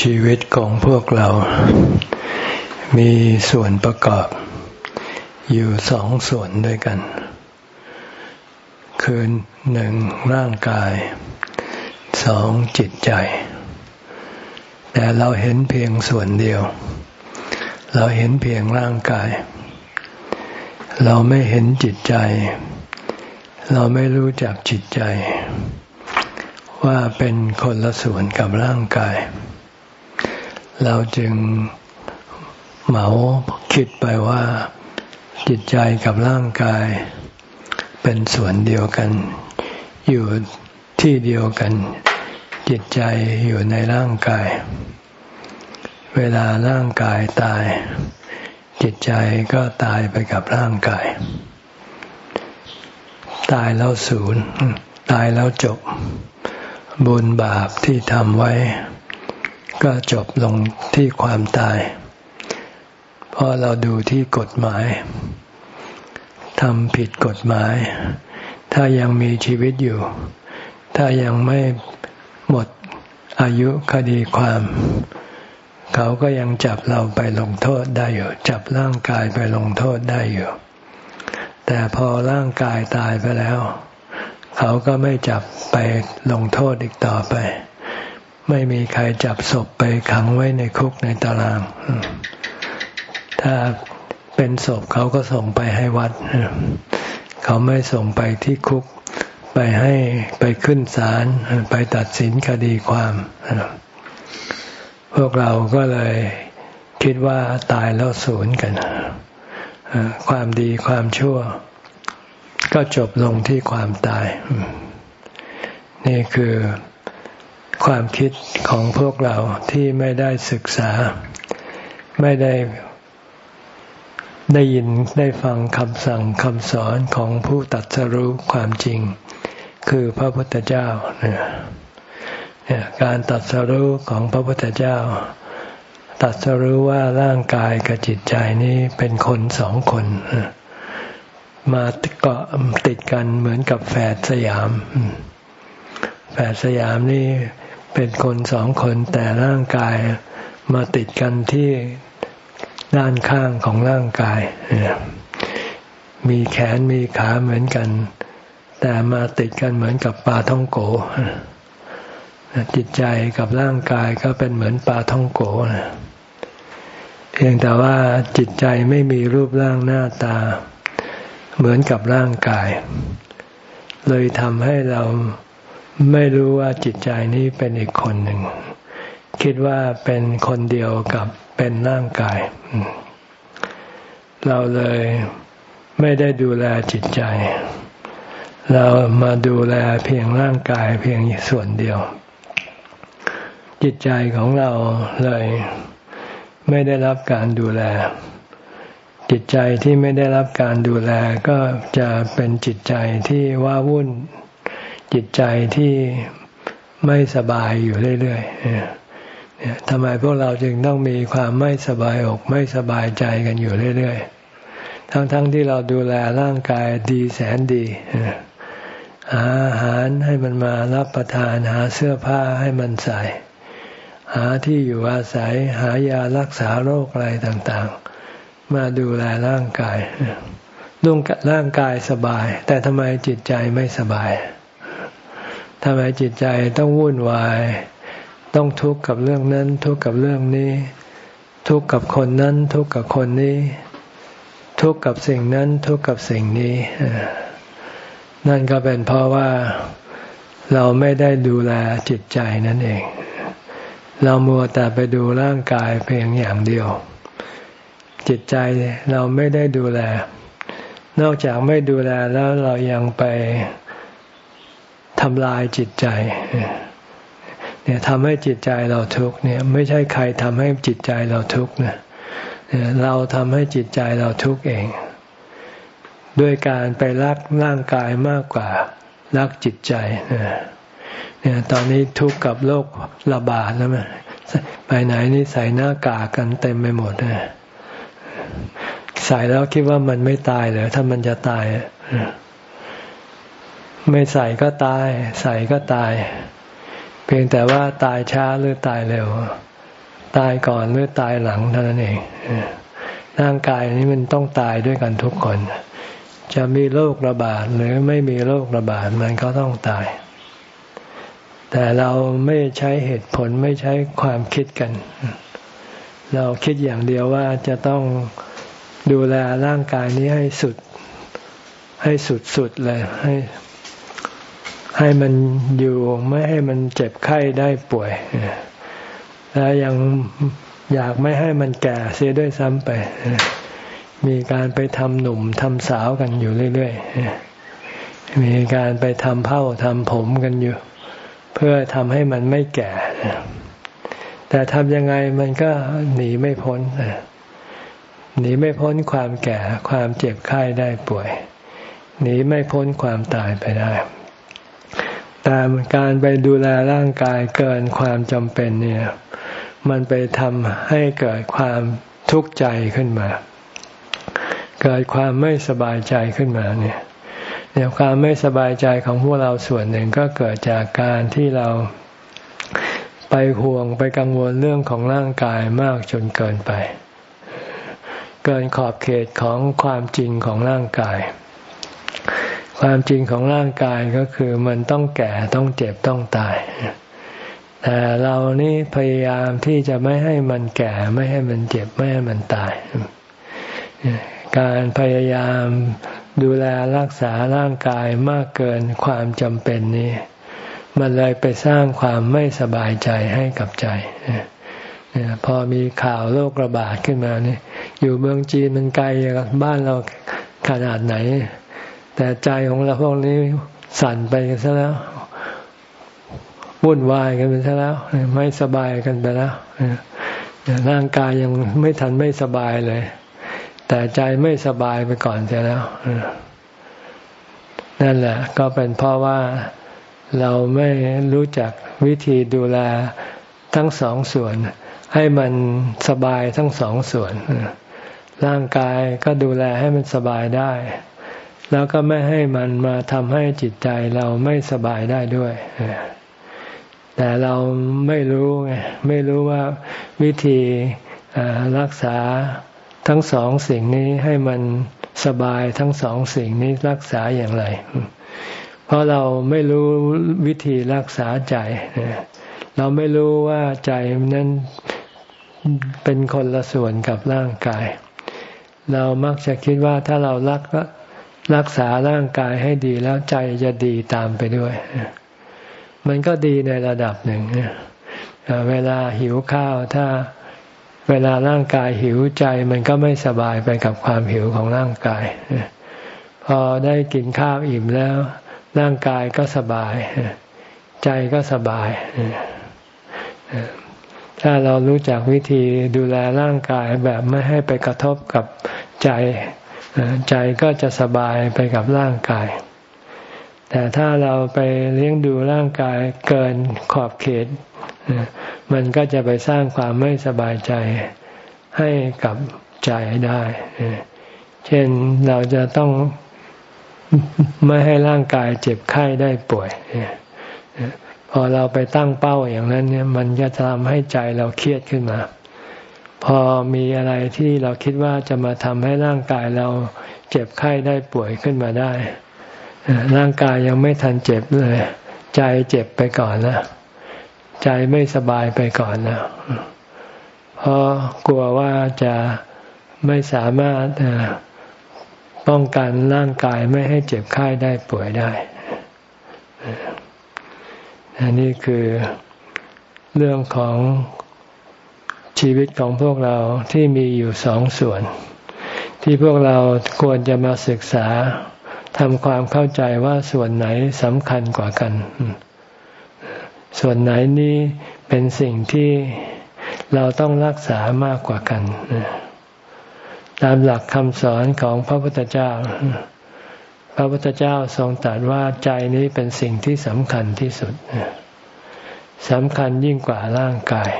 ชีวิตของพวกเรา มีส่วนประกอบ อยู่สองส่วนด้วยกัน คือหนึ่งร่างกายสองจิตใจ แต่เราเห็นเพียงส่วนเดียว เราเห็นเพียงร่างกาย เราไม่เห็นจิตใจ เราไม่รู้จักจิตใจ ว่าเป็นคนละส่วนกับร่างกาย เราจึงเหมาคิดไปว่าจิตใจกับร่างกาย เป็นส่วนเดียวกัน อยู่ที่เดียวกัน จิตใจอยู่ในร่างกาย เวลาร่างกายตาย จิตใจก็ตายไปกับร่างกาย ตายแล้วศูนย์ ตายแล้วจบ บุญบาปที่ทำไว้ ก็จบลงที่ความตาย เพราะเราดูที่กฎหมายทำผิดกฎหมาย ถ้ายังมีชีวิตอยู่ ถ้ายังไม่หมดอายุคดีความ เขาก็ยังจับเราไปลงโทษได้อยู่ จับร่างกายไปลงโทษได้อยู่ แต่พอร่างกายตายไปแล้ว เขาก็ไม่จับไปลงโทษอีกต่อไป ไม่มีใครจับศพไปขังไว้ในคุกในตาราง ถ้าเป็นศพเขาก็ส่งไปให้วัด เขาไม่ส่งไปที่คุก ไปให้ไปขึ้นศาลไปตัดสินคดีความ พวกเราก็เลยคิดว่าตายแล้วสูญกัน ความดีความชั่ว ก็จบลงที่ความตาย นี่คือ ความคิดของพวกเราที่ไม่ได้ศึกษา ไม่ได้ได้ยินได้ฟังคำสั่งคำสอนของผู้ตัดสรู้ความจริง คือพระพุทธเจ้าเนี่ยการตัดสรู้ของพระพุทธเจ้า ตัดสรู้ว่าร่างกายกับจิตใจนี้เป็นคนสองคน มาเกาะติดกันเหมือนกับแฝดสยาม แฝดสยามนี่ เป็นคนสองคนแต่ร่างกายมาติดกันที่ด้านข้างของร่างกาย มีแขนมีขาเหมือนกัน แต่มาติดกันเหมือนกับปลาท่องโก จิตใจกับร่างกายก็เป็นเหมือนปลาท่องโกเพียงแต่ว่าจิตใจไม่มีรูปร่างหน้าตา เหมือนกับร่างกาย เลยทำให้เรา ไม่รู้ว่าจิตใจนี้เป็นอีกคนหนึ่ง คิดว่าเป็นคนเดียวกับเป็นร่างกาย เราเลยไม่ได้ดูแลจิตใจ เรามาดูแลเพียงร่างกายเพียงส่วนเดียว จิตใจของเราเลยไม่ได้รับการดูแล จิตใจที่ไม่ได้รับการดูแลก็จะเป็นจิตใจที่ว้าวุ่น จิตใจที่ไม่สบายอยู่เรื่อยๆทำไมพวกเราจึงต้องมีความไม่สบายอกไม่สบายใจกันอยู่เรื่อยๆ ทั้งๆทที่เราดูแลร่างกายดีแสนดีหาอาหารให้มันมารับประทานหาเสื้อผ้าให้มันใส่ หาที่อยู่อาศัยหายารักษาโรคอะไรต่างๆ มาดูแลร่างกายร่างกายสบาย แต่ทำไมจิตใจไม่สบาย ทำไมจิตใจต้องวุ่นวาย ต้องทุกข์กับเรื่องนั้น ทุกข์กับเรื่องนี้ ทุกข์กับคนนั้น ทุกข์กับคนนี้ ทุกข์กับสิ่งนั้น ทุกข์กับสิ่งนี้ นั่นก็เป็นเพราะว่าเราไม่ได้ดูแลจิตใจนั่นเอง เรามัวแต่ไปดูร่างกายเพียงอย่างเดียว จิตใจเราไม่ได้ดูแล นอกจากไม่ดูแลแล้วเรายังไป ทำลายจิตใจเนี่ยทำให้จิตใจเราทุกข์เนี่ย ไม่ใช่ใครทำให้จิตใจเราทุกข์นะเราทำให้จิตใจเราทุกข์เอง ด้วยการไปรักร่างกายมากกว่ารักจิตใจเนี่ยตอนนี้ทุกข์กับโรคระบาดแล้วมั้ยไปไหนนี่ใส่หน้ากากกันเต็มไปหมดเลยใส่แล้วคิดว่ามันไม่ตายเลยถ้ามันจะตาย ไม่ใส่ก็ตาย ใส่ก็ตาย เพียงแต่ว่าตายช้าหรือตายเร็ว ตายก่อนหรือตายหลังเท่านั้นเองร่างกายนี้มันต้องตายด้วยกันทุกคน จะมีโรคระบาดหรือไม่มีโรคระบาดมันก็ต้องตาย แต่เราไม่ใช้เหตุผลไม่ใช้ความคิดกัน เราคิดอย่างเดียวว่าจะต้องดูแลร่างกายนี้ให้สุด ให้สุดๆเลยให้ ให้มันอยู่ไม่ให้มันเจ็บไข้ได้ป่วย แล้วยังอยากไม่ให้มันแก่เสียด้วยซ้ำไป มีการไปทำหนุ่มทำสาวกันอยู่เรื่อยๆ มีการไปทำเผ้าทำผมกันอยู่ เพื่อทำให้มันไม่แก่ แต่ทำยังไงมันก็หนีไม่พ้นหนีไม่พ้นความแก่ความเจ็บไข้ได้ป่วย หนีไม่พ้นความตายไปได้ แต่การไปดูแลร่างกายเกินความจำเป็นเนี่ย มันไปทำให้เกิดความทุกข์ใจขึ้นมา เกิดความไม่สบายใจขึ้นมาเนี่ยเนี่ยความไม่สบายใจของพวกเราส่วนหนึ่งก็เกิดจากการที่เราไปห่วงไปกังวลเรื่องของร่างกายมากจนเกินไป เกินขอบเขตของความจริงของร่างกาย ความจริงของร่างกายก็คือมันต้องแก่ต้องเจ็บต้องตาย แต่เรานี่พยายามที่จะไม่ให้มันแก่ไม่ให้มันเจ็บไม่ให้มันตาย การพยายามดูแลรักษาร่างกายมากเกินความจำเป็นนี้ มันเลยไปสร้างความไม่สบายใจให้กับใจพอมีข่าวโรคระบาดขึ้นมานี่อยู่เมืองจีนมันไกลจากบ้านเราขนาดไหน แต่ใจของเราพวกนี้สั่นไปกันซะแล้ววุ่นวายกันไปซะแล้ว ไม่สบายกันไปแล้วร่างกายยังไม่ทันไม่สบายเลย แต่ใจไม่สบายไปก่อนเสียแล้วนั่นแหละ ก็เป็นเพราะว่าเราไม่รู้จักวิธีดูแลทั้งสองส่วน ให้มันสบายทั้งสองส่วน ร่างกายก็ดูแลให้มันสบายได้ แล้วก็ไม่ให้มันมาทำให้จิตใจเราไม่สบายได้ด้วย แต่เราไม่รู้ไงไม่รู้ว่าวิธีรักษาทั้งสองสิ่งนี้ให้มันสบายทั้งสองสิ่งนี้รักษาอย่างไร เพราะเราไม่รู้วิธีรักษาใจ เราไม่รู้ว่าใจนั้นเป็นคนละส่วนกับร่างกาย เรามักจะคิดว่าถ้าเรารัก รักษาร่างกายให้ดีแล้วใจจะดีตามไปด้วย มันก็ดีในระดับหนึ่งเวลาหิวข้าวถ้าเวลาร่างกายหิวใจมันก็ไม่สบายไปกับความหิวของร่างกาย พอได้กินข้าวอิ่มแล้ว ร่างกายก็สบาย ใจก็สบาย ถ้าเรารู้จักวิธีดูแลร่างกายแบบไม่ให้ไปกระทบกับใจ ใจก็จะสบายไปกับร่างกาย แต่ถ้าเราไปเลี้ยงดูร่างกายเกินขอบเขต มันก็จะไปสร้างความไม่สบายใจให้กับใจได้ เช่นเราจะต้องไม่ให้ร่างกายเจ็บไข้ได้ป่วย พอเราไปตั้งเป้าอย่างนั้นเนี่ย มันจะทำให้ใจเราเครียดขึ้นมา พอมีอะไรที่เราคิดว่าจะมาทำให้ร่างกายเราเจ็บไข้ได้ป่วยขึ้นมาได้ ร่างกายยังไม่ทันเจ็บเลย ใจเจ็บไปก่อนแล้วใจไม่สบายไปก่อนแล้วเพราะกลัวว่าจะไม่สามารถป้องกันร่างกายไม่ให้เจ็บไข้ได้ป่วยได้อันนี้คือเรื่องของ ชีวิตของพวกเราที่มีอยู่สองส่วน ที่พวกเราควรจะมาศึกษาทำความเข้าใจว่าส่วนไหนสำคัญกว่ากัน ส่วนไหนนี้เป็นสิ่งที่เราต้องรักษามากกว่ากัน ตามหลักคำสอนของพระพุทธเจ้า พระพุทธเจ้าทรงตรัสว่าใจนี้เป็นสิ่งที่สำคัญที่สุดสำคัญยิ่งกว่าร่างกาย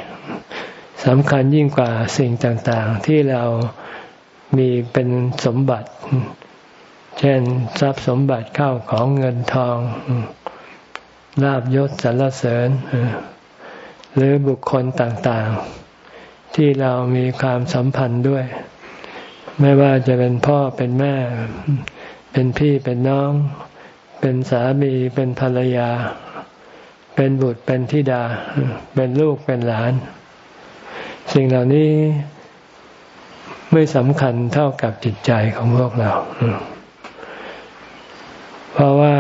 สำคัญยิ่งกว่าสิ่งต่างๆ ที่เรามีเป็นสมบัติ เช่นทรัพย์สมบัติเข้าของเงินทองลาบยศสรรเสริญ หรือบุคคลต่างๆ ที่เรามีความสัมพันธ์ด้วย ไม่ว่าจะเป็นพ่อเป็นแม่ เป็นพี่เป็นน้อง เป็นสามีเป็นภรรยา เป็นบุตรเป็นธิดา เป็นลูกเป็นหลาน สิ่งเหล่านี้ไม่สำคัญเท่ากับจิตใจของพวกเรา เพราะว่า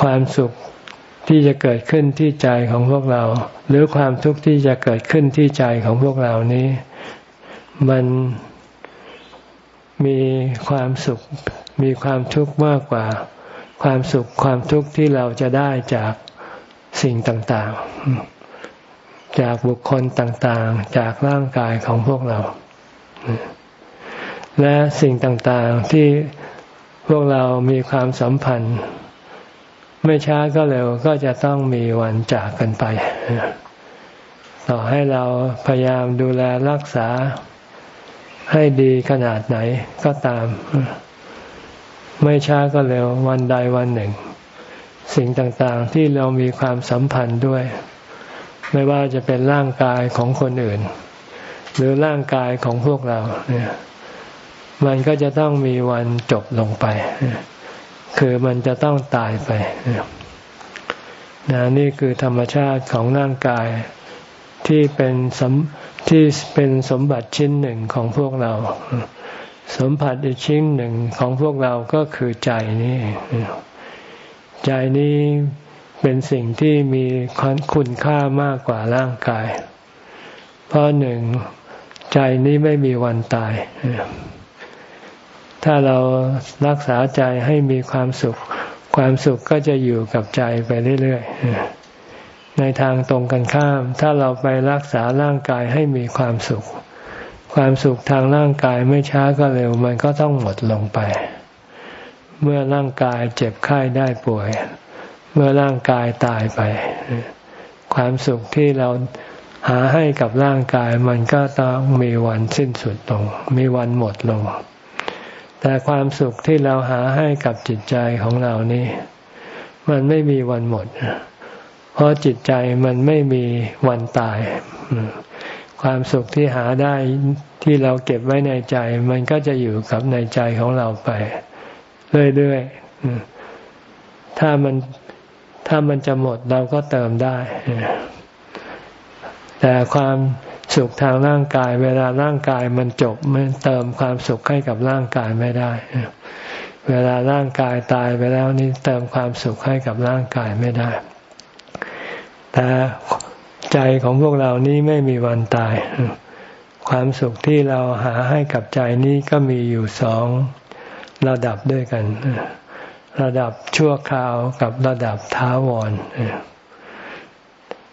ความสุขที่จะเกิดขึ้นที่ใจของพวกเรา หรือความทุกข์ที่จะเกิดขึ้นที่ใจของพวกเรานี้ มันมีความสุขมีความทุกข์มากกว่า ความสุขความทุกข์ที่เราจะได้จากสิ่งต่าง ๆ จากบุคคลต่างๆ จากร่างกายของพวกเรา และสิ่งต่างๆที่พวกเรามีความสัมพันธ์ ไม่ช้าก็เร็วก็จะต้องมีวันจากกันไป ต่อให้เราพยายามดูแลรักษาให้ดีขนาดไหนก็ตาม ไม่ช้าก็เร็ววันใดวันหนึ่ง สิ่งต่างๆที่เรามีความสัมพันธ์ด้วย ไม่ว่าจะเป็นร่างกายของคนอื่น หรือร่างกายของพวกเราเนี่ยมันก็จะต้องมีวันจบลงไป คือมันจะต้องตายไปนะนี่คือธรรมชาติของร่างกายที่เป็นสมที่เป็นสมบัติชิ้นหนึ่งของพวกเรา สมบัติอีกชิ้นหนึ่งของพวกเราก็คือใจนี้ ใจนี้ เป็นสิ่งที่มีคุณค่ามากกว่าร่างกาย เพราะหนึ่งใจนี้ไม่มีวันตาย ถ้าเรารักษาใจให้มีความสุข ความสุขก็จะอยู่กับใจไปเรื่อยๆ ในทางตรงกันข้าม ถ้าเราไปรักษาร่างกายให้มีความสุข ความสุขทางร่างกายไม่ช้าก็เร็ว มันก็ต้องหมดลงไป เมื่อร่างกายเจ็บไข้ได้ป่วย เมื่อร่างกายตายไป ความสุขที่เราหาให้กับร่างกายมันก็ต้องมีวันสิ้นสุดลง มีวันหมดลง แต่ความสุขที่เราหาให้กับจิตใจของเรานี่มันไม่มีวันหมด เพราะจิตใจมันไม่มีวันตาย ความสุขที่หาได้ที่เราเก็บไว้ในใจ มันก็จะอยู่กับในใจของเราไป เรื่อยๆถ้ามัน ถ้ามันจะหมดเราก็เติมได้ แต่ความสุขทางร่างกายเวลาร่างกายมันจบมันเติมความสุขให้กับร่างกายไม่ได้ เวลาร่างกายตายไปแล้วนี่เติมความสุขให้กับร่างกายไม่ได้ แต่ใจของพวกเรานี้ไม่มีวันตาย ความสุขที่เราหาให้กับใจนี้ก็มีอยู่สองระดับด้วยกัน ระดับชั่วคราวกับระดับท้าวร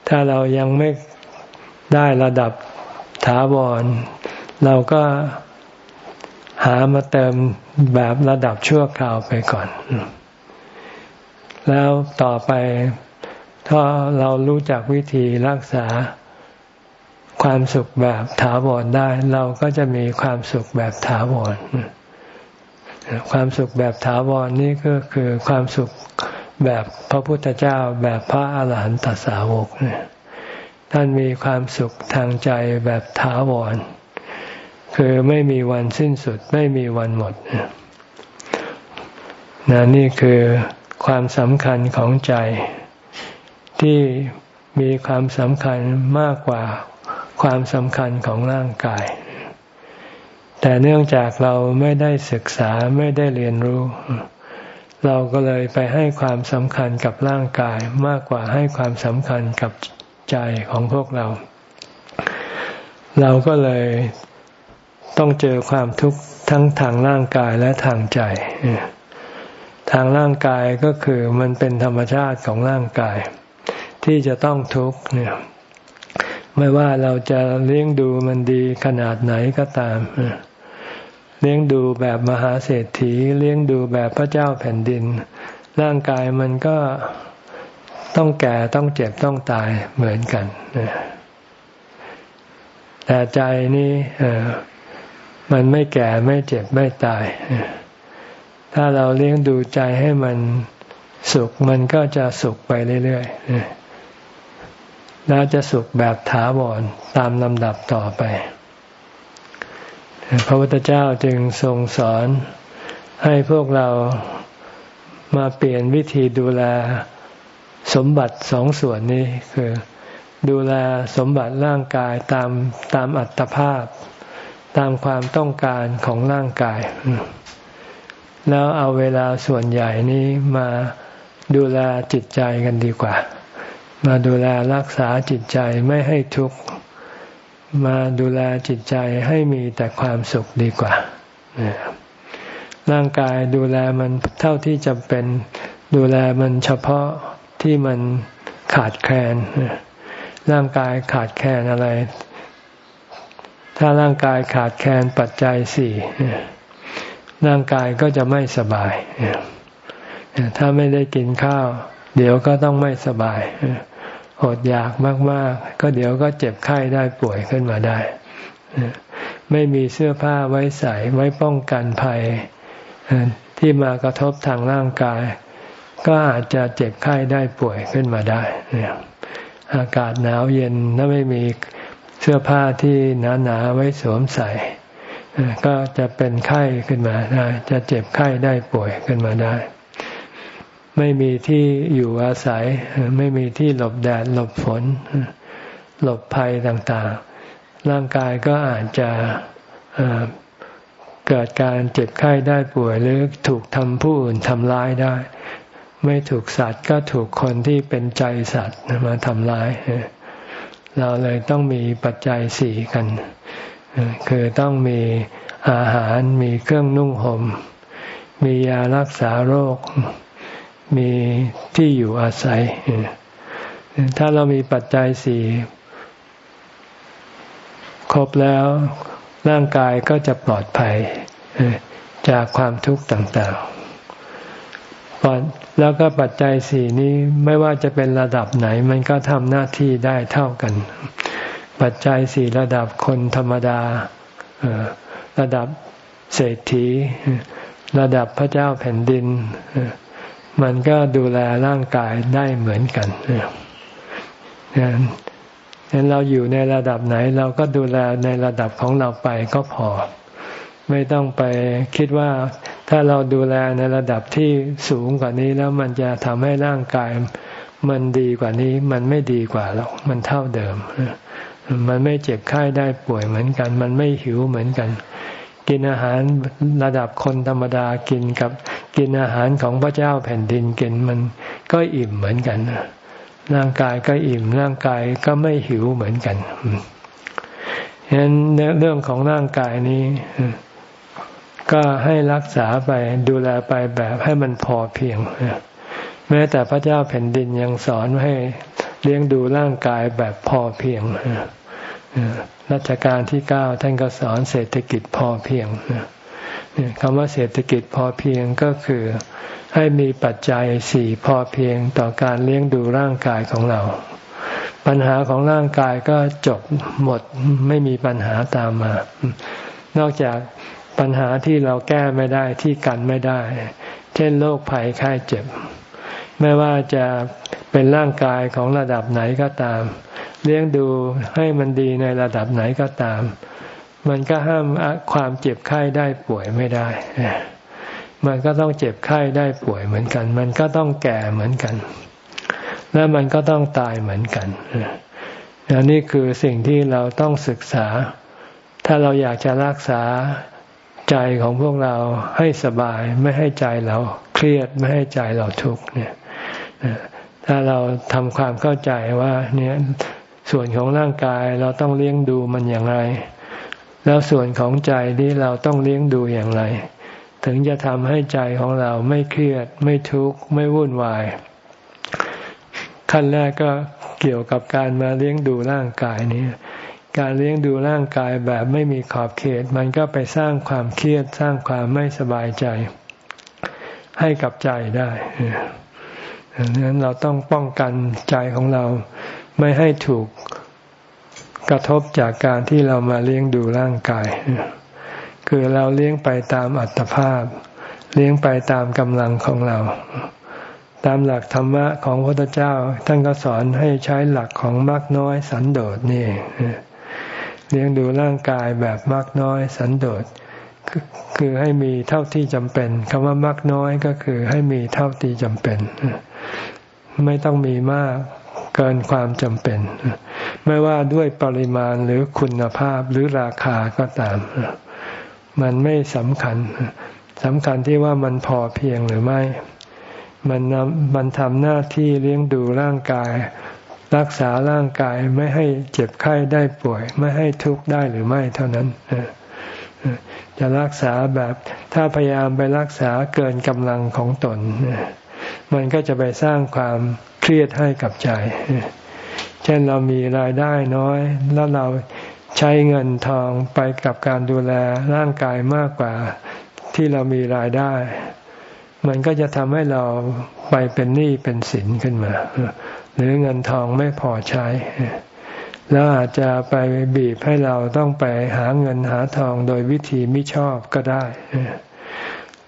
ถ้าเรายังไม่ได้ระดับถาวร เราก็หามาเติมแบบระดับชั่วคราวไปก่อน แล้วต่อไปถ้าเรารู้จักวิธีรักษาความสุขแบบถาวรได้ เราก็จะมีความสุขแบบถาวร ความสุขแบบถาวรนี่ก็คือความสุขแบบพระพุทธเจ้าแบบพระอาหารหันตสาวกเนี่ยท่านมีความสุขทางใจแบบถาวร คือไม่มีวันสิ้นสุดไม่มีวันหมดนะนี่คือความสำคัญของใจ ที่มีความสำคัญมากกว่าความสำคัญของร่างกาย แต่เนื่องจากเราไม่ได้ศึกษาไม่ได้เรียนรู้ เราก็เลยไปให้ความสำคัญกับร่างกายมากกว่าให้ความสำคัญกับใจของพวกเรา เราก็เลยต้องเจอความทุกข์ทั้งทางร่างกายและทางใจ ทางร่างกายก็คือมันเป็นธรรมชาติของร่างกาย ที่จะต้องทุกข์เนี่ยไม่ว่าเราจะเลี้ยงดูมันดีขนาดไหนก็ตาม เลี้ยงดูแบบมหาเศรษฐีเลี้ยงดูแบบพระเจ้าแผ่นดิน ร่างกายมันก็ต้องแก่ต้องเจ็บต้องตายเหมือนกันแต่ใจนี่มันไม่แก่ไม่เจ็บไม่ตาย ถ้าเราเลี้ยงดูใจให้มันสุขมันก็จะสุขไปเรื่อยๆแล้วจะสุขแบบถาวรตามลำดับต่อไป พระพุทธเจ้าจึงทรงสอนให้พวกเรามาเปลี่ยนวิธีดูแลสมบัติสองส่วนนี้คือ ดูแลสมบัติร่างกายตามตามอัตภาพ ตามความต้องการของร่างกาย แล้วเอาเวลาส่วนใหญ่นี้มาดูแลจิตใจกันดีกว่า มาดูแลรักษาจิตใจไม่ให้ทุกข์ มาดูแลจิตใจให้มีแต่ความสุขดีกว่า ร่างกายดูแลมันเท่าที่จำเป็น ดูแลมันเฉพาะที่มันขาดแคลน ร่างกายขาดแคลนอะไร ถ้าร่างกายขาดแคลนปัจจัยสี่ร่างกายก็จะไม่สบาย ถ้าไม่ได้กินข้าว เดี๋ยวก็ต้องไม่สบาย อดอยากมาก ๆ ก็เดี๋ยวก็เจ็บไข้ได้ป่วยขึ้นมาได้ ไม่มีเสื้อผ้าไว้ใส่ไว้ป้องกันภัยที่มากระทบทางร่างกาย ก็อาจจะเจ็บไข้ได้ป่วยขึ้นมาได้ อากาศหนาวเย็นถ้าไม่มีเสื้อผ้าที่หนาๆไว้สวมใส่ ก็จะเป็นไข้ขึ้นมาได้ จะเจ็บไข้ได้ป่วยขึ้นมาได้ ไม่มีที่อยู่อาศัย ไม่มีที่หลบแดดหลบฝน หลบภัยต่างๆ ร่างกายก็อาจจะเกิดการเจ็บไข้ได้ป่วยหรือถูกทำผู้อื่นทำร้ายได้ ไม่ถูกสัตว์ก็ถูกคนที่เป็นใจสัตว์มาทำร้าย เราเลยต้องมีปัจจัยสี่กัน คือต้องมีอาหารมีเครื่องนุ่งหม่มมียารักษาโรค มีที่อยู่อาศัย ถ้าเรามีปัจจัยสี่ครบแล้วร่างกายก็จะปลอดภัยจากความทุกข์ต่างๆ แล้วก็ปัจจัยสี่นี้ไม่ว่าจะเป็นระดับไหน มันก็ทำหน้าที่ได้เท่ากัน ปัจจัยสี่ระดับคนธรรมดา ระดับเศรษฐี ระดับพระเจ้าแผ่นดิน มันก็ดูแลร่างกายได้เหมือนกันเห็นเราอยู่ในระดับไหน เราก็ดูแลในระดับของเราไปก็พอ ไม่ต้องไปคิดว่าถ้าเราดูแลในระดับที่สูงกว่านี้แล้วมันจะทำให้ร่างกายมันดีกว่านี้ มันไม่ดีกว่าหรอกมันเท่าเดิม มันไม่เจ็บไข้ได้ป่วยเหมือนกัน มันไม่หิวเหมือนกัน กินอาหารระดับคนธรรมดากินกับกินอาหารของพระเจ้าแผ่นดินกินมันก็อิ่มเหมือนกันร่างกายก็อิ่มร่างกายก็ไม่หิวเหมือนกันฉะนั้นเรื่องของร่างกายนี้ ก็ให้รักษาไปดูแลไปแบบให้มันพอเพียงแม้แต่พระเจ้าแผ่นดินยังสอนให้เลี้ยงดูร่างกายแบบพอเพียง รัชกาลที่เก้าท่านก็สอนเศรษฐกิจพอเพียงคำว่าเศรษฐกิจพอเพียงก็คือให้มีปัจจัยสี่พอเพียงต่อการเลี้ยงดูร่างกายของเรา ปัญหาของร่างกายก็จบหมดไม่มีปัญหาตามมา นอกจากปัญหาที่เราแก้ไม่ได้ที่กันไม่ได้ เช่นโรคภัยไข้เจ็บ ไม่ว่าจะเป็นร่างกายของระดับไหนก็ตาม เลี้ยงดูให้มันดีในระดับไหนก็ตาม มันก็ห้ามความเจ็บไข้ได้ป่วยไม่ได้ มันก็ต้องเจ็บไข้ได้ป่วยเหมือนกัน มันก็ต้องแก่เหมือนกัน และมันก็ต้องตายเหมือนกันอันนี้คือสิ่งที่เราต้องศึกษา ถ้าเราอยากจะรักษาใจของพวกเราให้สบายไม่ให้ใจเราเครียดไม่ให้ใจเราทุกข์เนี่ยถ้าเราทำความเข้าใจว่าเนี่ย ส่วนของร่างกายเราต้องเลี้ยงดูมันอย่างไร แล้วส่วนของใจที่เราต้องเลี้ยงดูอย่างไร ถึงจะทำให้ใจของเราไม่เครียด ไม่ทุกข์ ไม่วุ่นวาย ขั้นแรกก็เกี่ยวกับการมาเลี้ยงดูร่างกายนี้การเลี้ยงดูร่างกายแบบไม่มีขอบเขต มันก็ไปสร้างความเครียดสร้างความไม่สบายใจ ให้กับใจได้ดังนั้นเราต้องป้องกันใจของเรา ไม่ให้ถูกกระทบจากการที่เรามาเลี้ยงดูร่างกาย คือเราเลี้ยงไปตามอัตภาพ เลี้ยงไปตามกำลังของเรา ตามหลักธรรมะของพระพุทธเจ้า ท่านก็สอนให้ใช้หลักของมรรคน้อยสันโดษนี่เลี้ยงดูร่างกายแบบมรรคน้อยสันโดษคือให้มีเท่าที่จำเป็นคำว่ามรรคน้อยก็คือให้มีเท่าที่จำเป็น ไม่ต้องมีมาก เกินความจำเป็น ไม่ว่าด้วยปริมาณหรือคุณภาพหรือราคาก็ตาม มันไม่สำคัญสำคัญที่ว่ามันพอเพียงหรือไม่ มันมันทำหน้าที่เลี้ยงดูร่างกาย รักษาร่างกายไม่ให้เจ็บไข้ได้ป่วย ไม่ให้ทุกข์ได้หรือไม่เท่านั้นจะรักษาแบบถ้าพยายามไปรักษาเกินกำลังของตน มันก็จะไปสร้างความเครียดให้กับใจ เช่นเรามีรายได้น้อย แล้วเราใช้เงินทองไปกับการดูแลร่างกายมากกว่าที่เรามีรายได้ มันก็จะทำให้เราไปเป็นหนี้เป็นสินขึ้นมา หรือเงินทองไม่พอใช้ แล้วอาจจะไปบีบให้เราต้องไปหาเงินหาทองโดยวิธีไม่ชอบก็ได้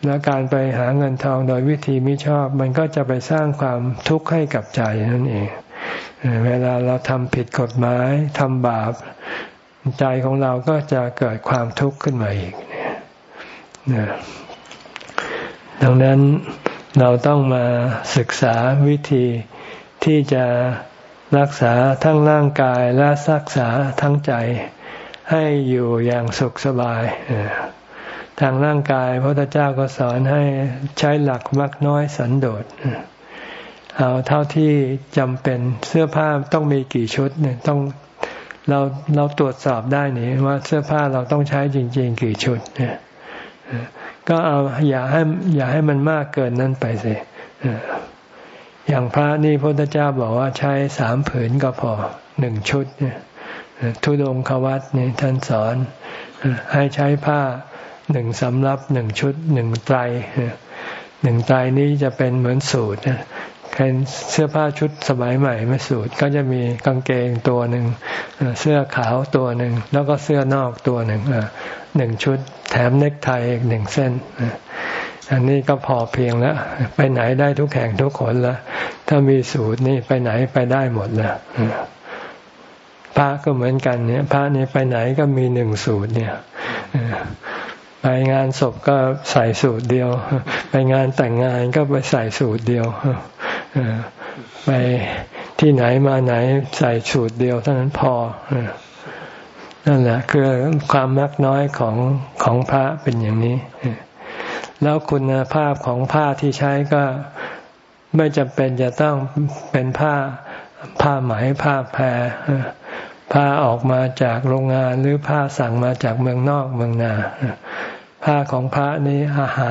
แล้วการไปหาเงินทองโดยวิธีไม่ชอบ มันก็จะไปสร้างความทุกข์ให้กับใจนั่นเอง เวลาเราทำผิดกฎหมายทำบาป ใจของเราก็จะเกิดความทุกข์ขึ้นมาอีกเนี่ยดังนั้นเราต้องมาศึกษาวิธีที่จะรักษาทั้งร่างกายและรักษาทั้งใจให้อยู่อย่างสุขสบาย ทางร่างกายพระพุทธเจ้าก็สอนให้ใช้หลักมักน้อยสันโดษเอาเท่าที่จำเป็นเสื้อผ้าต้องมีกี่ชุดเนี่ยต้องเราเราตรวจสอบได้นี่ว่าเสื้อผ้าเราต้องใช้จริง ๆ กี่ชุดเนี่ยก็เอาอย่าให้อย่าให้มันมากเกินนั้นไปสิอย่างพระนี่พระพุทธเจ้าบอกว่าใช้สามผืนก็พอหนึ่งชุดเนี่ยทุดงควัตนี่ท่านสอนให้ใช้ผ้า หนึ่งสำรับหนึ่งชุดหนึ่งไตรหนึ่งไตรนี้จะเป็นเหมือนสูตรเป็นเสื้อผ้าชุดสมัยใหม่ไม่สูตรก็จะมีกางเกงตัวหนึ่งเสื้อขาวตัวหนึ่งแล้วก็เสื้อนอกตัวหนึ่งหนึ่งชุดแถมเน็กไทอีกหนึ่งเส้นอันนี้ก็พอเพียงแล้ว ไปไหนได้ทุกแห่งทุกคนแล้วถ้ามีสูตรนี่ไปไหนไปได้หมดแล้วพระก็เหมือนกันเนี่ย พระนี่ไปไหนก็มีหนึ่งสูตรเนี่ย ไปงานศพก็ใส่สูตรเดียว ไปงานแต่งงานก็ไปใส่สูตรเดียวไปที่ไหนมาไหนใส่สูตรเดียวเท่านั้นพอนั่นแหละคือความมักน้อยของของพระเป็นอย่างนี้ แล้วคุณภาพของผ้าที่ใช้ก็ไม่จำเป็นจะต้องเป็นผ้าผ้าไหมผ้าแพร ผ้าออกมาจากโรงงานหรือผ้าสั่งมาจากเมืองนอกเมืองนา ผ้าของพระนี้หา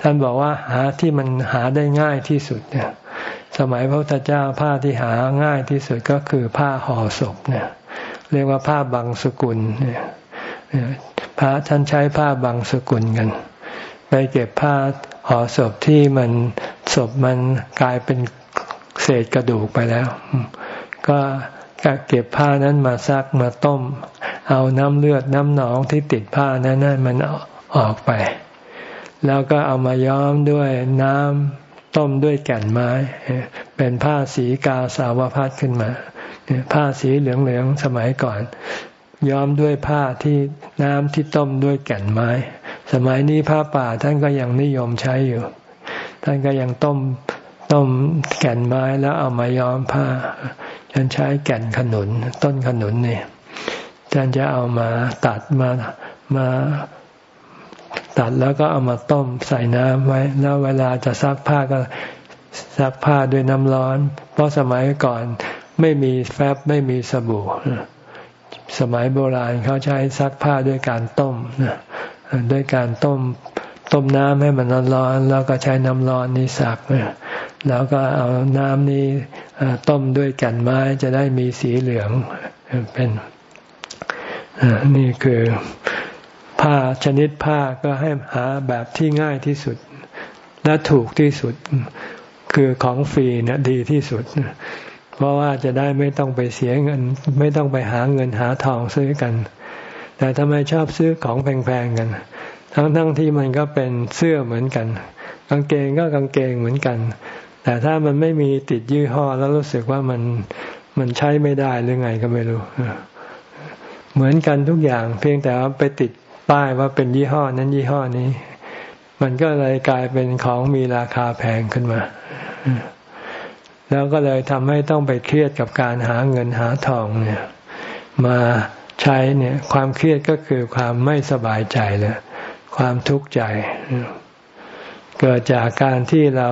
ท่านบอกว่าหาที่มันหาได้ง่ายที่สุดเนี่ยสมัยพระพุทธเจ้าผ้าที่หาง่ายที่สุดก็คือผ้าห่อศพเนี่ยเรียกว่าผ้าบางสกุลเนี่ยพระท่านใช้ผ้าบางสกุลกัน ไปเก็บผ้าห่อศพที่มันศพมันกลายเป็นเศษกระดูกไปแล้ว ก็ เก็บผ้านั้นมาซักมาต้ม เอาน้ำเลือดน้ำหนองที่ติดผ้านั้นนั้นมันออกไป แล้วก็เอามาย้อมด้วยน้ำต้มด้วยแก่นไม้ เป็นผ้าสีกาสาวพัดขึ้นมาผ้าสีเหลืองๆสมัยก่อน ย้อมด้วยผ้าที่น้ำที่ต้มด้วยแก่นไม้ สมัยนี้ผ้าป่าท่านก็ยังนิยมใช้อยู่ ท่านก็ยังต้มต้มแก่นไม้แล้วเอามาย้อมผ้า ฉันใช้แก่นขนุนต้นขนุนเนี่ยฉันจะเอามาตัดมามาตัดแล้วก็เอามาต้มใส่น้ำไว้ แล้วเวลาจะซักผ้าก็ซักผ้าด้วยน้ำร้อน เพราะสมัยก่อนไม่มีแฟบไม่มีสบู่สมัยโบราณเขาใช้ซักผ้าด้วยการต้มด้วยการต้มต้มน้ำให้มันร้อนแล้วก็ใช้น้ำร้อนนี้ซัก แล้วก็เอาน้ำนี้ต้มด้วยก่นไม้จะได้มีสีเหลืองเป็นนี่คือผ้าชนิดผ้าก็ให้หาแบบที่ง่ายที่สุด และถูกที่สุดคือของฟรีเนี่ยดีที่สุด เพราะว่าจะได้ไม่ต้องไปเสียเงิน ไม่ต้องไปหาเงินหาทองซื้อกัน แต่ทำไมชอบซื้อของแพงๆกัน ทั้งๆทที่มันก็เป็นเสื้อเหมือนกัน กางเกงก็กางเกงเหมือนกัน แต่ถ้ามันไม่มีติดยี่ห้อแล้วรู้สึกว่ามันมันใช้ไม่ได้หรือไงก็ไม่รู้ เหมือนกันทุกอย่าง เพียงแต่ว่าไปติดป้ายว่าเป็นยี่ห้อนั้นยี่ห้อนี้ มันก็เลยกลายเป็นของมีราคาแพงขึ้นมา แล้วก็เลยทำให้ต้องไปเครียดกับการหาเงินหาทองเนี่ย มาใช้เนี่ย ความเครียดก็คือความไม่สบายใจเลยความทุกข์ใจ เกิดจากการที่เรา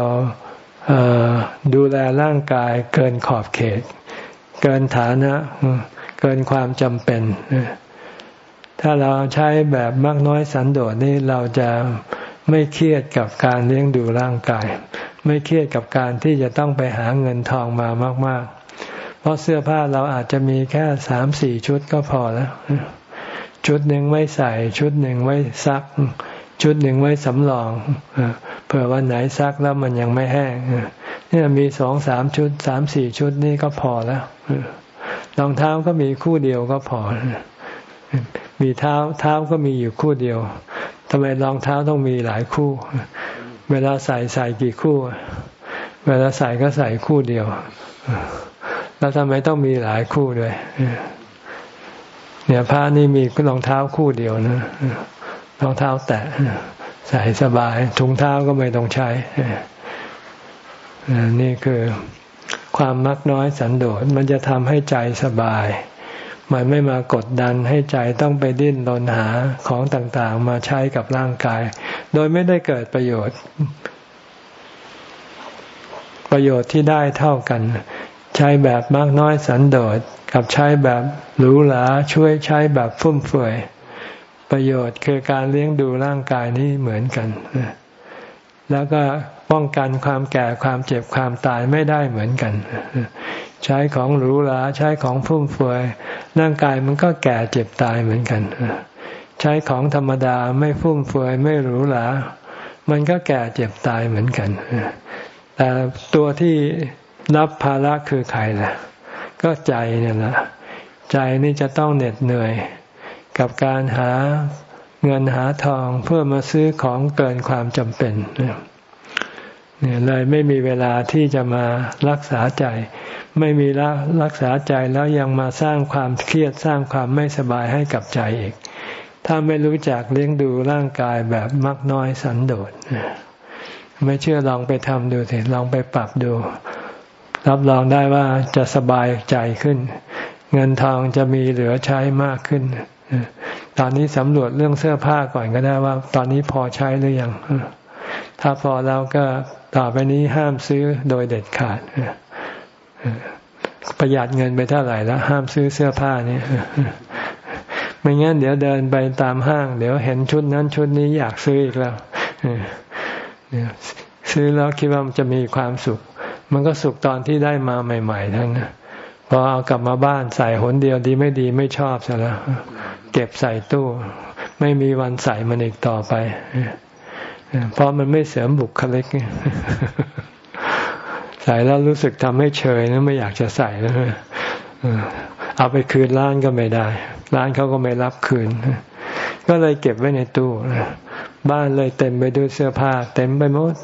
ดูแลร่างกายเกินขอบเขต เกินฐานะ เกินความจำเป็น ถ้าเราใช้แบบมากน้อยสันโดษนี่เราจะไม่เครียดกับการเลี้ยงดูร่างกาย ไม่เครียดกับการที่จะต้องไปหาเงินทองมามาก ๆ เพราะเสื้อผ้าเราอาจจะมีแค่สามสี่ชุดก็พอแล้ว ชุดหนึ่งไว้ใส่ ชุดหนึ่งไว้ซัก ชุดหนึ่งไว้สำรองเผื่อวันไหนซักแล้วมันยังไม่แห้งเนี่ยมีสองสามชุดสามสี่ชุดนี่ก็พอแล้วรองเท้าก็มีคู่เดียวก็พอ มีเท้าเท้าก็มีอยู่คู่เดียวทำไมรองเท้าต้องมีหลายคู่ เวลาใส่ใส่กี่คู่ เวลาใส่ก็ใส่คู่เดียว แล้วทำไมต้องมีหลายคู่ด้วย เนี่ยผ้านี่มีรองเท้าคู่เดียวนะ รองเท้าแตะใส่สบายถุงเท้าก็ไม่ต้องใช้นี่คือความมักน้อยสันโดษมันจะทำให้ใจสบาย มันไม่มากดดันให้ใจต้องไปดิ้นรนหาของต่างๆ มาใช้กับร่างกาย โดยไม่ได้เกิดประโยชน์ ประโยชน์ที่ได้เท่ากัน ใช้แบบมากน้อยสันโดษกับใช้แบบหรูหราช่วยใช้แบบฟุ่มเฟือย ประโยชน์คือการเลี้ยงดูร่างกายนี้เหมือนกัน แล้วก็ป้องกันความแก่ความเจ็บความตายไม่ได้เหมือนกัน ใช้ของหรูหราใช้ของฟุ่มเฟือยร่างกายมันก็แก่เจ็บตายเหมือนกัน ใช้ของธรรมดาไม่ฟุ่มเฟือยไม่หรูหรามันก็แก่เจ็บตายเหมือนกัน แต่ตัวที่รับภาระคือใครล่ะ ก็ใจเนี่ยแหละ ใจนี่จะต้องเหน็ดเหนื่อย กับการหาเงินหาทองเพื่อมาซื้อของเกินความจำเป็นเนี่ยเลยไม่มีเวลาที่จะมารักษาใจ ไม่มีละรักษาใจแล้วยังมาสร้างความเครียดสร้างความไม่สบายให้กับใจอีก ถ้าไม่รู้จักเลี้ยงดูร่างกายแบบมักน้อยสันโดษไม่เชื่อลองไปทำดูสิลองไปปรับดู รับรองได้ว่าจะสบายใจขึ้น เงินทองจะมีเหลือใช้มากขึ้น ตอนนี้สำรวจเรื่องเสื้อผ้าก่อนก็ได้ว่า ตอนนี้พอใช้หรือยังถ้าพอแล้วก็ต่อไปนี้ห้ามซื้อโดยเด็ดขาดประหยัดเงินไปเท่าไหร่แล้ว ห้ามซื้อเสื้อผ้านี่ไม่งั้นเดี๋ยวเดินไปตามห้าง เดี๋ยวเห็นชุดนั้นชุดนี้อยากซื้ออีกแล้วซื้อแล้วคิดว่ามันจะมีความสุข มันก็สุขตอนที่ได้มาใหม่ ๆ ทั้งนั้น พอเอากลับมาบ้านใส่หนเดียวดีไม่ดีไม่ชอบซะแล้ว เก็บใส่ตู้ ไม่มีวันใส่มันอีกต่อไป เพราะมันไม่เสริมบุคลิกใส่แล้วรู้สึกทำให้เฉยนะไม่อยากจะใส่แล้วเอาไปคืนร้านก็ไม่ได้ ร้านเขาก็ไม่รับคืน ก็เลยเก็บไว้ในตู้บ้านเลยเต็มไปด้วยเสื้อผ้า เต็มไปหมด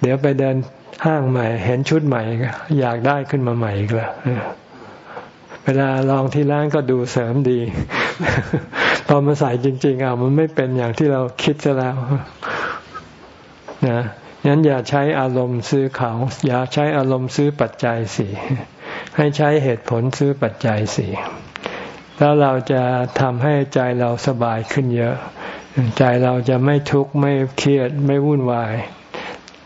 เดี๋ยวไปเดิน ห้างใหม่ เห็นชุดใหม่ อยากได้ขึ้นมาใหม่อีกแล้วเวลาลองที่ร้านก็ดูเสริมดี พอมาใส่จริง ๆอะมันไม่เป็นอย่างที่เราคิดซะแล้วนะงั้นอย่าใช้อารมณ์ซื้อเขา อย่าใช้อารมณ์ซื้อปัจจัยสี่ให้ใช้เหตุผลซื้อปัจจัยสี่แล้วเราจะทำให้ใจเราสบายขึ้นเยอะ ใจเราจะไม่ทุกข์ไม่เครียดไม่วุ่นวาย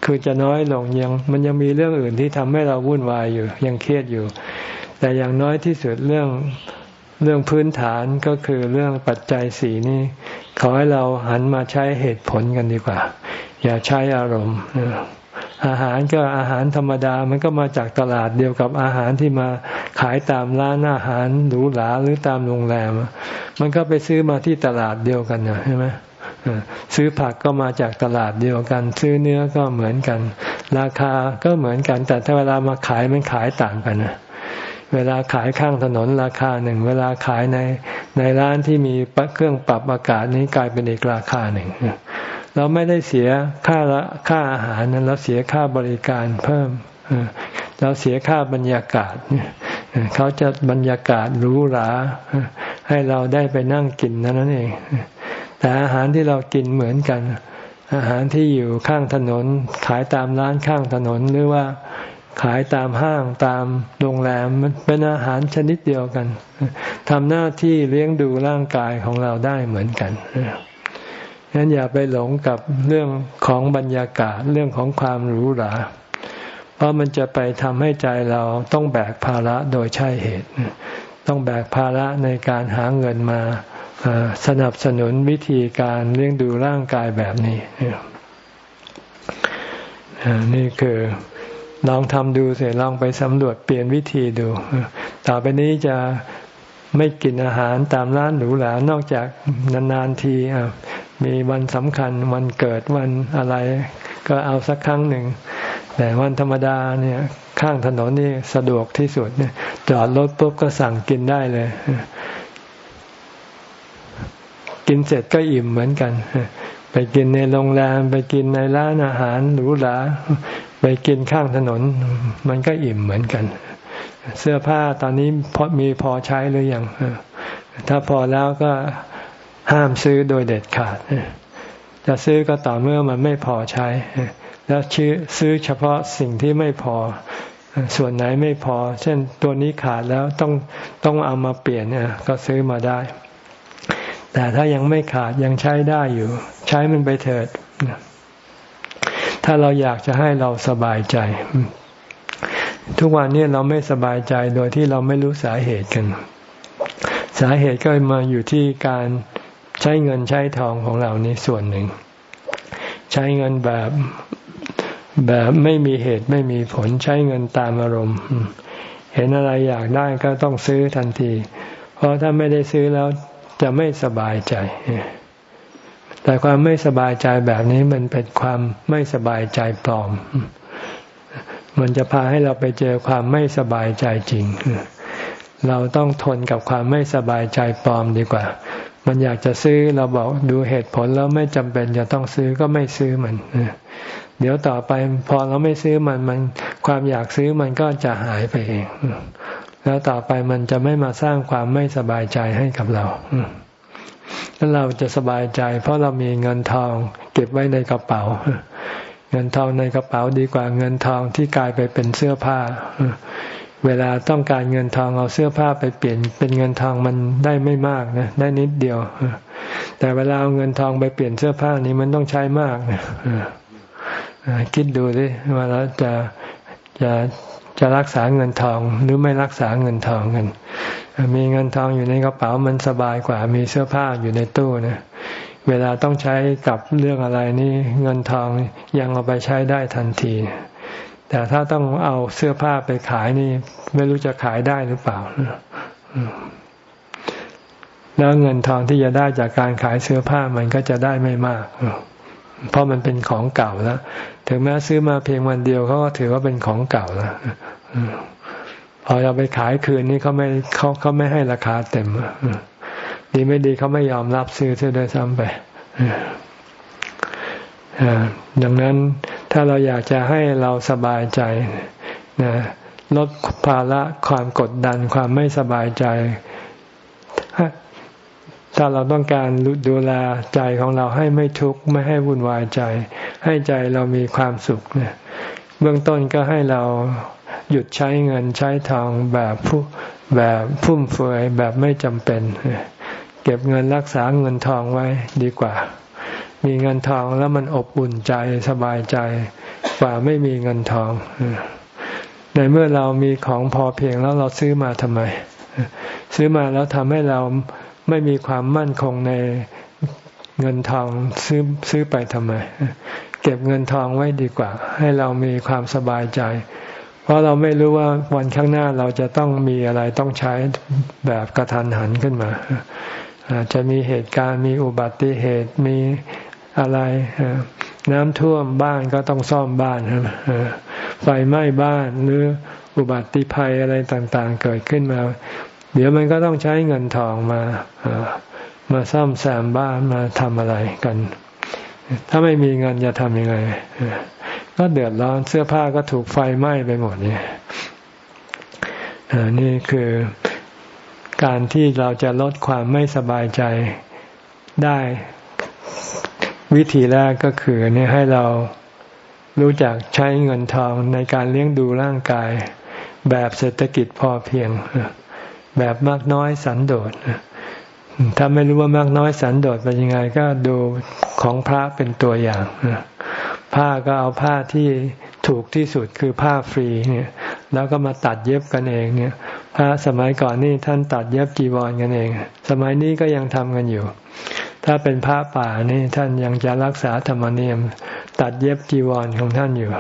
คือจะน้อยลงยังมันยังมีเรื่องอื่นที่ทำให้เราวุ่นวายอยู่ ยังเครียดอยู่ แต่อย่างน้อยที่สุดเรื่องเรื่องพื้นฐานก็คือเรื่องปัจจัยสีนี้ขอให้เราหันมาใช้เหตุผลกันดีกว่า อย่าใช้อารมณ์อาหารก็อาหารธรรมดามันก็มาจากตลาดเดียวกับอาหารที่มาขายตามร้านอาหารหรูหราหรือตามโรงแรม มันก็ไปซื้อมาที่ตลาดเดียวกันนะใช่ไหม ซื้อผักก็มาจากตลาดเดียวกัน ซื้อเนื้อก็เหมือนกัน ราคาก็เหมือนกัน แต่ถ้าเวลามาขายมันขายต่างกันนะเวลาขายข้างถนนราคาหนึ่ง เวลาขายในในร้านที่มีเครื่องปรับอากาศนี้กลายเป็นอีกราคาหนึ่งเราไม่ได้เสียค่าละค่าอาหารนั้นเราเสียค่าบริการเพิ่มเราเสียค่าบรรยากาศเขาจะบรรยากาศหรูหราให้เราได้ไปนั่งกินนั่นเอง แต่อาหารที่เรากินเหมือนกัน อาหารที่อยู่ข้างถนน ขายตามร้านข้างถนนหรือว่าขายตามห้างตามโรงแรมมันเป็นอาหารชนิดเดียวกันทำหน้าที่เลี้ยงดูร่างกายของเราได้เหมือนกันฉะนั้นอย่าไปหลงกับเรื่องของบรรยากาศเรื่องของความหรูหราเพราะมันจะไปทำให้ใจเราต้องแบกภาระโดยใช่เหตุ ต้องแบกภาระในการหาเงินมา สนับสนุนวิธีการเลี้ยงดูร่างกายแบบนี้นี่คือลองทำดูเสร็จลองไปสำรวจเปลี่ยนวิธีดู ต่อไปนี้จะไม่กินอาหารตามร้านหรูหรานอกจากนานๆทีมีวันสำคัญวันเกิดวันอะไร ก็เอาสักครั้งหนึ่ง แต่วันธรรมดาเนี่ยข้างถนนนี่สะดวกที่สุดเนี่ยจอดรถปุ๊บก็สั่งกินได้เลย กินเสร็จก็อิ่มเหมือนกัน ไปกินในโรงแรมไปกินในร้านอาหารหรูหราไปกินข้างถนน มันก็อิ่มเหมือนกัน เสื้อผ้าตอนนี้พอมีพอใช้หรือยังถ้าพอแล้วก็ห้ามซื้อโดยเด็ดขาด จะซื้อก็ต่อเมื่อมันไม่พอใช้ แล้วซื้อซื้อเฉพาะสิ่งที่ไม่พอส่วนไหนไม่พอ เช่นตัวนี้ขาดแล้วต้องต้องเอามาเปลี่ยนเนี่ยก็ซื้อมาได้ แต่ถ้ายังไม่ขาดยังใช้ได้อยู่ ใช้มันไปเถิด ถ้าเราอยากจะให้เราสบายใจ ทุกวันนี้เราไม่สบายใจโดยที่เราไม่รู้สาเหตุกัน สาเหตุก็มาอยู่ที่การใช้เงินใช้ทองของเรานี้ส่วนหนึ่ง ใช้เงินแบบแบบไม่มีเหตุไม่มีผลใช้เงินตามอารมณ์ เห็นอะไรอยากได้ก็ต้องซื้อทันที เพราะถ้าไม่ได้ซื้อแล้ว จะไม่สบายใจ แต่ความไม่สบายใจแบบนี้มันเป็นความไม่สบายใจปลอม มันจะพาให้เราไปเจอความไม่สบายใจจริง เราต้องทนกับความไม่สบายใจปลอมดีกว่า มันอยากจะซื้อเราบอกดูเหตุผลแล้วไม่จำเป็นจะต้องซื้อก็ไม่ซื้อมันเดี๋ยวต่อไปพอเราไม่ซื้อมันมัน ความอยากซื้อมันก็จะหายไปเอง แล้วต่อไปมันจะไม่มาสร้างความไม่สบายใจให้กับเราแล้วเราจะสบายใจ เพราะเรามีเงินทอง เก็บไว้ในกระเป๋า เงินทองในกระเป๋าดีกว่าเงินทองที่กลายไปเป็นเสื้อผ้า เวลาต้องการเงินทองเอาเสื้อผ้าไปเปลี่ยนเป็นเงินทองมันได้ไม่มากนะได้นิดเดียว แต่เวลาเอาเงินทองไปเปลี่ยนเสื้อผ้านี้มันต้องใช้มากนะคิดดูดิว่าเราจะจะ จะรักษาเงินทองหรือไม่รักษาเงินทองกัน มีเงินทองอยู่ในกระเป๋ามันสบายกว่า มีเสื้อผ้าอยู่ในตู้นะเวลาต้องใช้กับเรื่องอะไรนี่เงินทองยังเอาไปใช้ได้ทันที แต่ถ้าต้องเอาเสื้อผ้าไปขายนี่ ไม่รู้จะขายได้หรือเปล่าแล้วเงินทองที่จะได้จากการขายเสื้อผ้ามันก็จะได้ไม่มาก เพราะมันเป็นของเก่าแล้ว ถึงแม้ซื้อมาเพียงวันเดียวเขาก็ถือว่าเป็นของเก่าแล้วพอเราไปขายคืนนี่เขาไม่เขาเขาไม่ให้ราคาเต็มดีไม่ดีเขาไม่ยอมรับซื้อเสียด้วยซ้ำไปดังนั้นถ้าเราอยากจะให้เราสบายใจนะลดภาระความกดดันความไม่สบายใจ ถ้าเราต้องการดูแลใจของเราให้ไม่ทุกข์ไม่ให้วุ่นวายใจ ให้ใจเรามีความสุขเนี่ยเบื้องต้นก็ให้เราหยุดใช้เงินใช้ทองแบบผู้แบบฟุ่มเฟือยแบบไม่จำเป็น เก็บเงินรักษาเงินทองไว้ดีกว่า มีเงินทองแล้วมันอบอุ่นใจสบายใจกว่าไม่มีเงินทองในเมื่อเรามีของพอเพียงแล้วเราซื้อมาทำไม ซื้อมาแล้วทำให้เราไม่มีความมั่นคงในเงินทองซื้อซื้อไปทำไม เก็บเงินทองไว้ดีกว่า ให้เรามีความสบายใจ เพราะเราไม่รู้ว่าวันข้างหน้าเราจะต้องมีอะไรต้องใช้แบบกระทันหันขึ้นมาอาจจะมีเหตุการณ์มีอุบัติเหตุมีอะไรน้ำท่วมบ้านก็ต้องซ่อมบ้านไฟไหม้บ้านหรืออุบัติภัยอะไรต่างๆ เกิดขึ้นมา เดี๋ยวมันก็ต้องใช้เงินทองมามาซ่อมแซมบ้านมาทำอะไรกัน ถ้าไม่มีเงินจะทำยังไง ก็เดือดร้อนเสื้อผ้าก็ถูกไฟไหม้ไปหมดเนี่ยนี่คือการที่เราจะลดความไม่สบายใจได้วิธีแรกก็คือเนี่ยให้เรารู้จักใช้เงินทองในการเลี้ยงดูร่างกาย แบบเศรษฐกิจพอเพียง แบบมากน้อยสันโดษ ถ้าไม่รู้ว่ามากน้อยสันโดษเป็นยังไง ก็ดูของพระเป็นตัวอย่าง ผ้าก็เอาผ้าที่ถูกที่สุดคือผ้าฟรีเนี่ย แล้วก็มาตัดเย็บกันเองเนี่ยผ้าสมัยก่อนนี่ท่านตัดเย็บจีวรกันเอง สมัยนี้ก็ยังทำกันอยู่ ถ้าเป็นผ้าป่านี่ท่านยังจะรักษาธรรมเนียม ตัดเย็บจีวรของท่านอยู่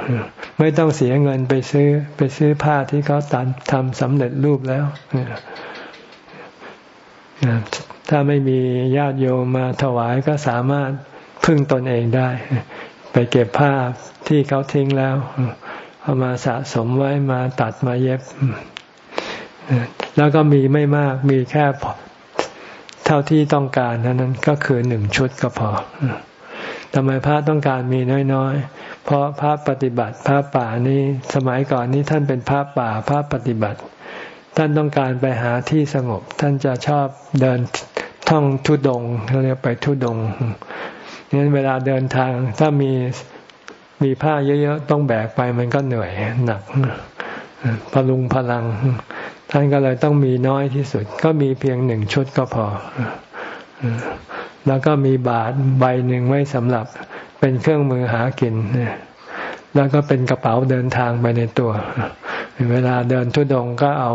ไม่ต้องเสียเงินไปซื้อไปซื้อผ้าที่เขาตัดทำสำเร็จรูปแล้ว ถ้าไม่มีญาติโยมมาถวายก็สามารถพึ่งตนเองได้ ไปเก็บผ้าที่เขาทิ้งแล้วเอามาสะสมไว้มาตัดมาเย็บ แล้วก็มีไม่มากมีแค่เท่าที่ต้องการเท่านั้นก็คือหนึ่งชุดก็พอทำไมพระต้องการมีน้อยๆ เพราะพระปฏิบัติพระป่านี้สมัยก่อนนี้ท่านเป็นพระป่าพระปฏิบัติ ท่านต้องการไปหาที่สงบ ท่านจะชอบเดิน ท่องทุดงเขาเรียกไปทุดงนั้นเวลาเดินทางถ้ามีมีผ้าเยอะๆต้องแบกไปมันก็เหนื่อยหนักพลุงพลัง ท่านก็เลยต้องมีน้อยที่สุด ก็มีเพียงหนึ่งชุดก็พอ แล้วก็มีบาทใบหนึ่งไว้สำหรับเป็นเครื่องมือหากินแล้วก็เป็นกระเป๋าเดินทางไปในตัว เวลาเดินทุดงก็เอา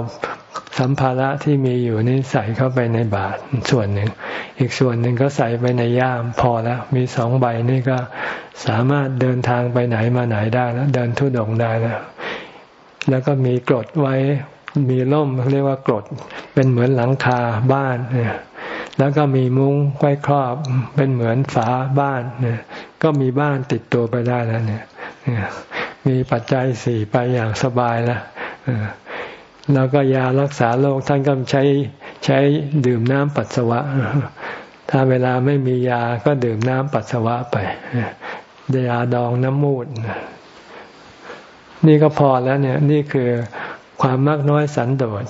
สัมภาระที่มีอยู่นี่ใส่เข้าไปในบาตรส่วนหนึ่ง อีกส่วนหนึ่งก็ใส่ไปในย่ามพอแล้ว มีสองใบนี่ก็สามารถเดินทางไปไหนมาไหนได้แล้ว เดินทุดงได้แล้ว แล้วก็มีกรดไว้มีร่มเรียกว่ากรดเป็นเหมือนหลังคาบ้านเนี่ยแล้วก็มีมุ้งไว้ครอบเป็นเหมือนฝาบ้านเนี่ยก็มีบ้านติดตัวไปได้แล้วเนี่ย มีปัจจัยสี่ไปอย่างสบายแล้ว แล้วก็ยารักษาโรคท่านก็ใช้ใช้ดื่มน้ำปัสสาวะ ถ้าเวลาไม่มียาก็ดื่มน้ำปัสสาวะไปยาดองน้ำมูด นี่ก็พอแล้วเนี่ย นี่คือความมากน้อยสันโดษ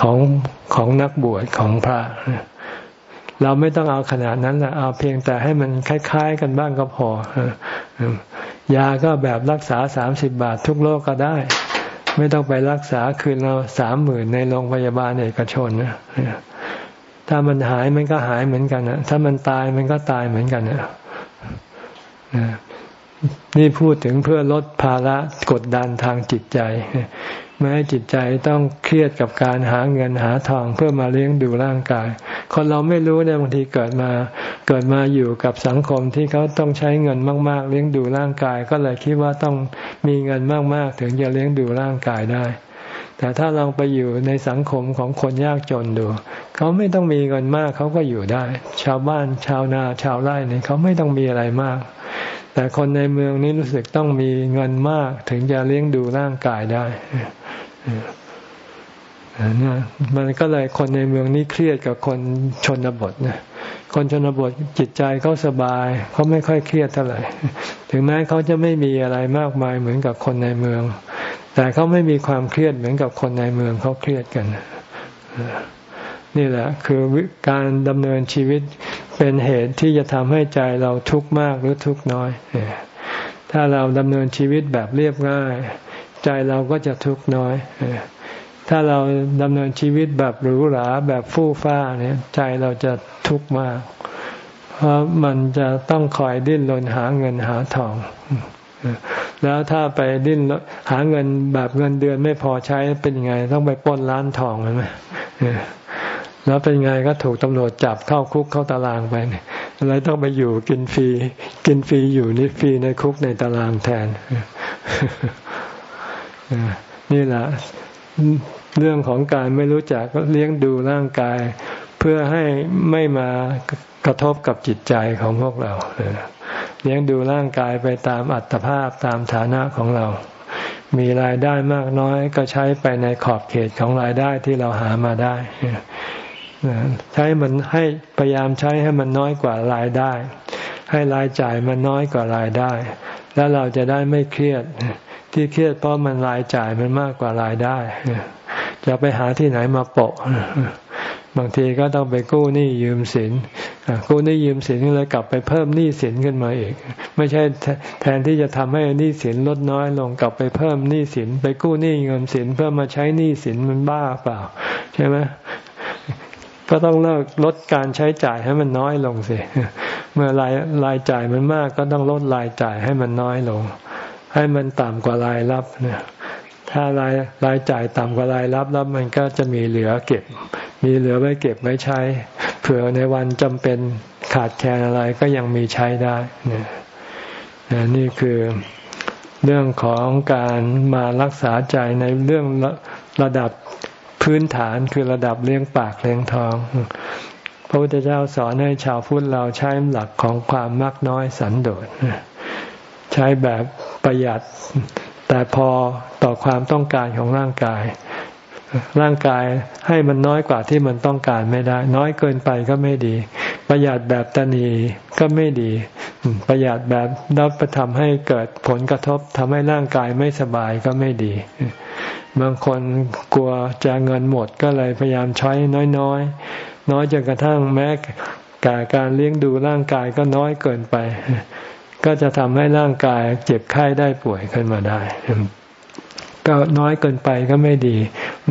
ของของนักบวชของพระ เราไม่ต้องเอาขนาดนั้นละเอาเพียงแต่ให้มันคล้าย ๆ กันบ้างก็พอ ยาก็แบบรักษาสามสิบบาททุกโรคกก็ได้ ไม่ต้องไปรักษาคืนเราสามหมื่นในโรงพยาบาลเอกชนนะถ้ามันหายมันก็หายเหมือนกันนะถ้ามันตายมันก็ตายเหมือนกันนะนี่พูดถึงเพื่อลดภาระกดดันทางจิตใจ ไม่ให้จิตใจต้องเครียดกับการหาเงินหาทองเพื่อมาเลี้ยงดูร่างกาย คนเราไม่รู้เนี่ยบางทีเกิดมา เกิดมาอยู่กับสังคมที่เขาต้องใช้เงินมาก ๆ เลี้ยงดูร่างกาย ก็เลยคิดว่าต้องมีเงินมาก ๆ ถึงจะเลี้ยงดูร่างกายได้ แต่ถ้าลองไปอยู่ในสังคมของคนยากจนดูเขาไม่ต้องมีเงินมากเขาก็อยู่ได้ ชาวบ้านชาวนาชาวไร่เนี่ยเขาไม่ต้องมีอะไรมากแต่คนในเมืองนี้รู้สึกต้องมีเงินมากถึงจะเลี้ยงดูร่างกายได้ นี่ยมันก็เลยคนในเมืองนี้เครียดกับคนชนบทนะคนชนบทจิตใจเขาสบายเขาไม่ค่อยเครียดเท่าไหร่ ถึงแม้เขาจะไม่มีอะไรมากมายเหมือนกับคนในเมือง แต่เขาไม่มีความเครียดเหมือนกับคนในเมืองเขาเครียดกันนี่แหละคือการดำเนินชีวิตเป็นเหตุที่จะทำให้ใจเราทุกข์มากหรือทุกข์น้อย ถ้าเราดำเนินชีวิตแบบเรียบง่าย ใจเราก็จะทุกข์น้อย ถ้าเราดำเนินชีวิตแบบหรูหราแบบฟู่ฟ้าเนี่ยใจเราจะทุกข์มาก เพราะมันจะต้องคอยดิ้นรนหาเงินหาทอง แล้วถ้าไปดิ้นหาเงินแบบเงินเดือนไม่พอใช้เป็นยังไง ต้องไปป้นร้านทองใช่ไหมแล้วเป็นไงก็ถูกตำรวจจับเข้าคุกเข้าตารางไปเลยต้องไปอยู่กินฟรี กินฟรีอยู่นี่ฟรีในคุกในตารางแทน นี่แหละเรื่องของการไม่รู้จักเลี้ยงดูร่างกาย เพื่อให้ไม่มากระทบกับจิตใจของพวกเราเลี้ยงดูร่างกายไปตามอัตภาพตามฐานะของเรา มีรายได้มากน้อยก็ใช้ไปในขอบเขตของรายได้ที่เราหามาได้ใช้มันให้พยายามใช้ให้มันน้อยกว่ารายได้ ให้รายจ่ายมันน้อยกว่ารายได้ แล้วเราจะได้ไม่เครียด ที่เครียดเพราะมันรายจ่ายมันมากกว่ารายได้ จะไปหาที่ไหนมาโปะ บางทีก็ต้องไปกู้หนี้ยืมสินกู้หนี้ยืมสินก็เลยกลับไปเพิ่มหนี้สินขึ้นมาอีก ไม่ใช่แทนที่จะทำให้หนี้สินลดน้อยลงกลับไปเพิ่มหนี้สิน ไปกู้หนี้เงินสินเพื่อมาใช้หนี้สินมันบ้าเปล่า ใช่ไหมก็ต้องเลิกลดการใช้จ่ายให้มันน้อยลงสิ เมื่อรายรายจ่ายมันมากก็ต้องลดรายจ่ายให้มันน้อยลง ให้มันต่ำกว่ารายรับเนี่ยถ้ารายรายจ่ายต่ำกว่ารายรับแล้วมันก็จะมีเหลือเก็บ มีเหลือไว้เก็บไว้ใช้ เผื่อในวันจำเป็นขาดแคลนอะไรก็ยังมีใช้ได้เนี่ยนี่คือเรื่องของการมารักษาใจในเรื่องระระดับพื้นฐานคือระดับเลี้ยงปากเลี้ยงท้อง พระพุทธเจ้าสอนให้ชาวพุทธเราใช้หลักของความมักน้อยสันโดษ ใช้แบบประหยัด แต่พอต่อความต้องการของร่างกาย ร่างกายให้มันน้อยกว่าที่มันต้องการไม่ได้ น้อยเกินไปก็ไม่ดี ประหยัดแบบตนีก็ไม่ดี ประหยัดแบบนับไปทำให้เกิดผลกระทบทำให้ร่างกายไม่สบายก็ไม่ดีบางคนกลัวจะเงินหมดก็เลยพยายามใช้น้อยๆ น้อยจนกระทั่งแม้กาการเลี้ยงดูร่างกายก็น้อยเกินไป ก็จะทำให้ร่างกายเจ็บไข้ได้ป่วยขึ้นมาได้ ก็น้อยเกินไปก็ไม่ดี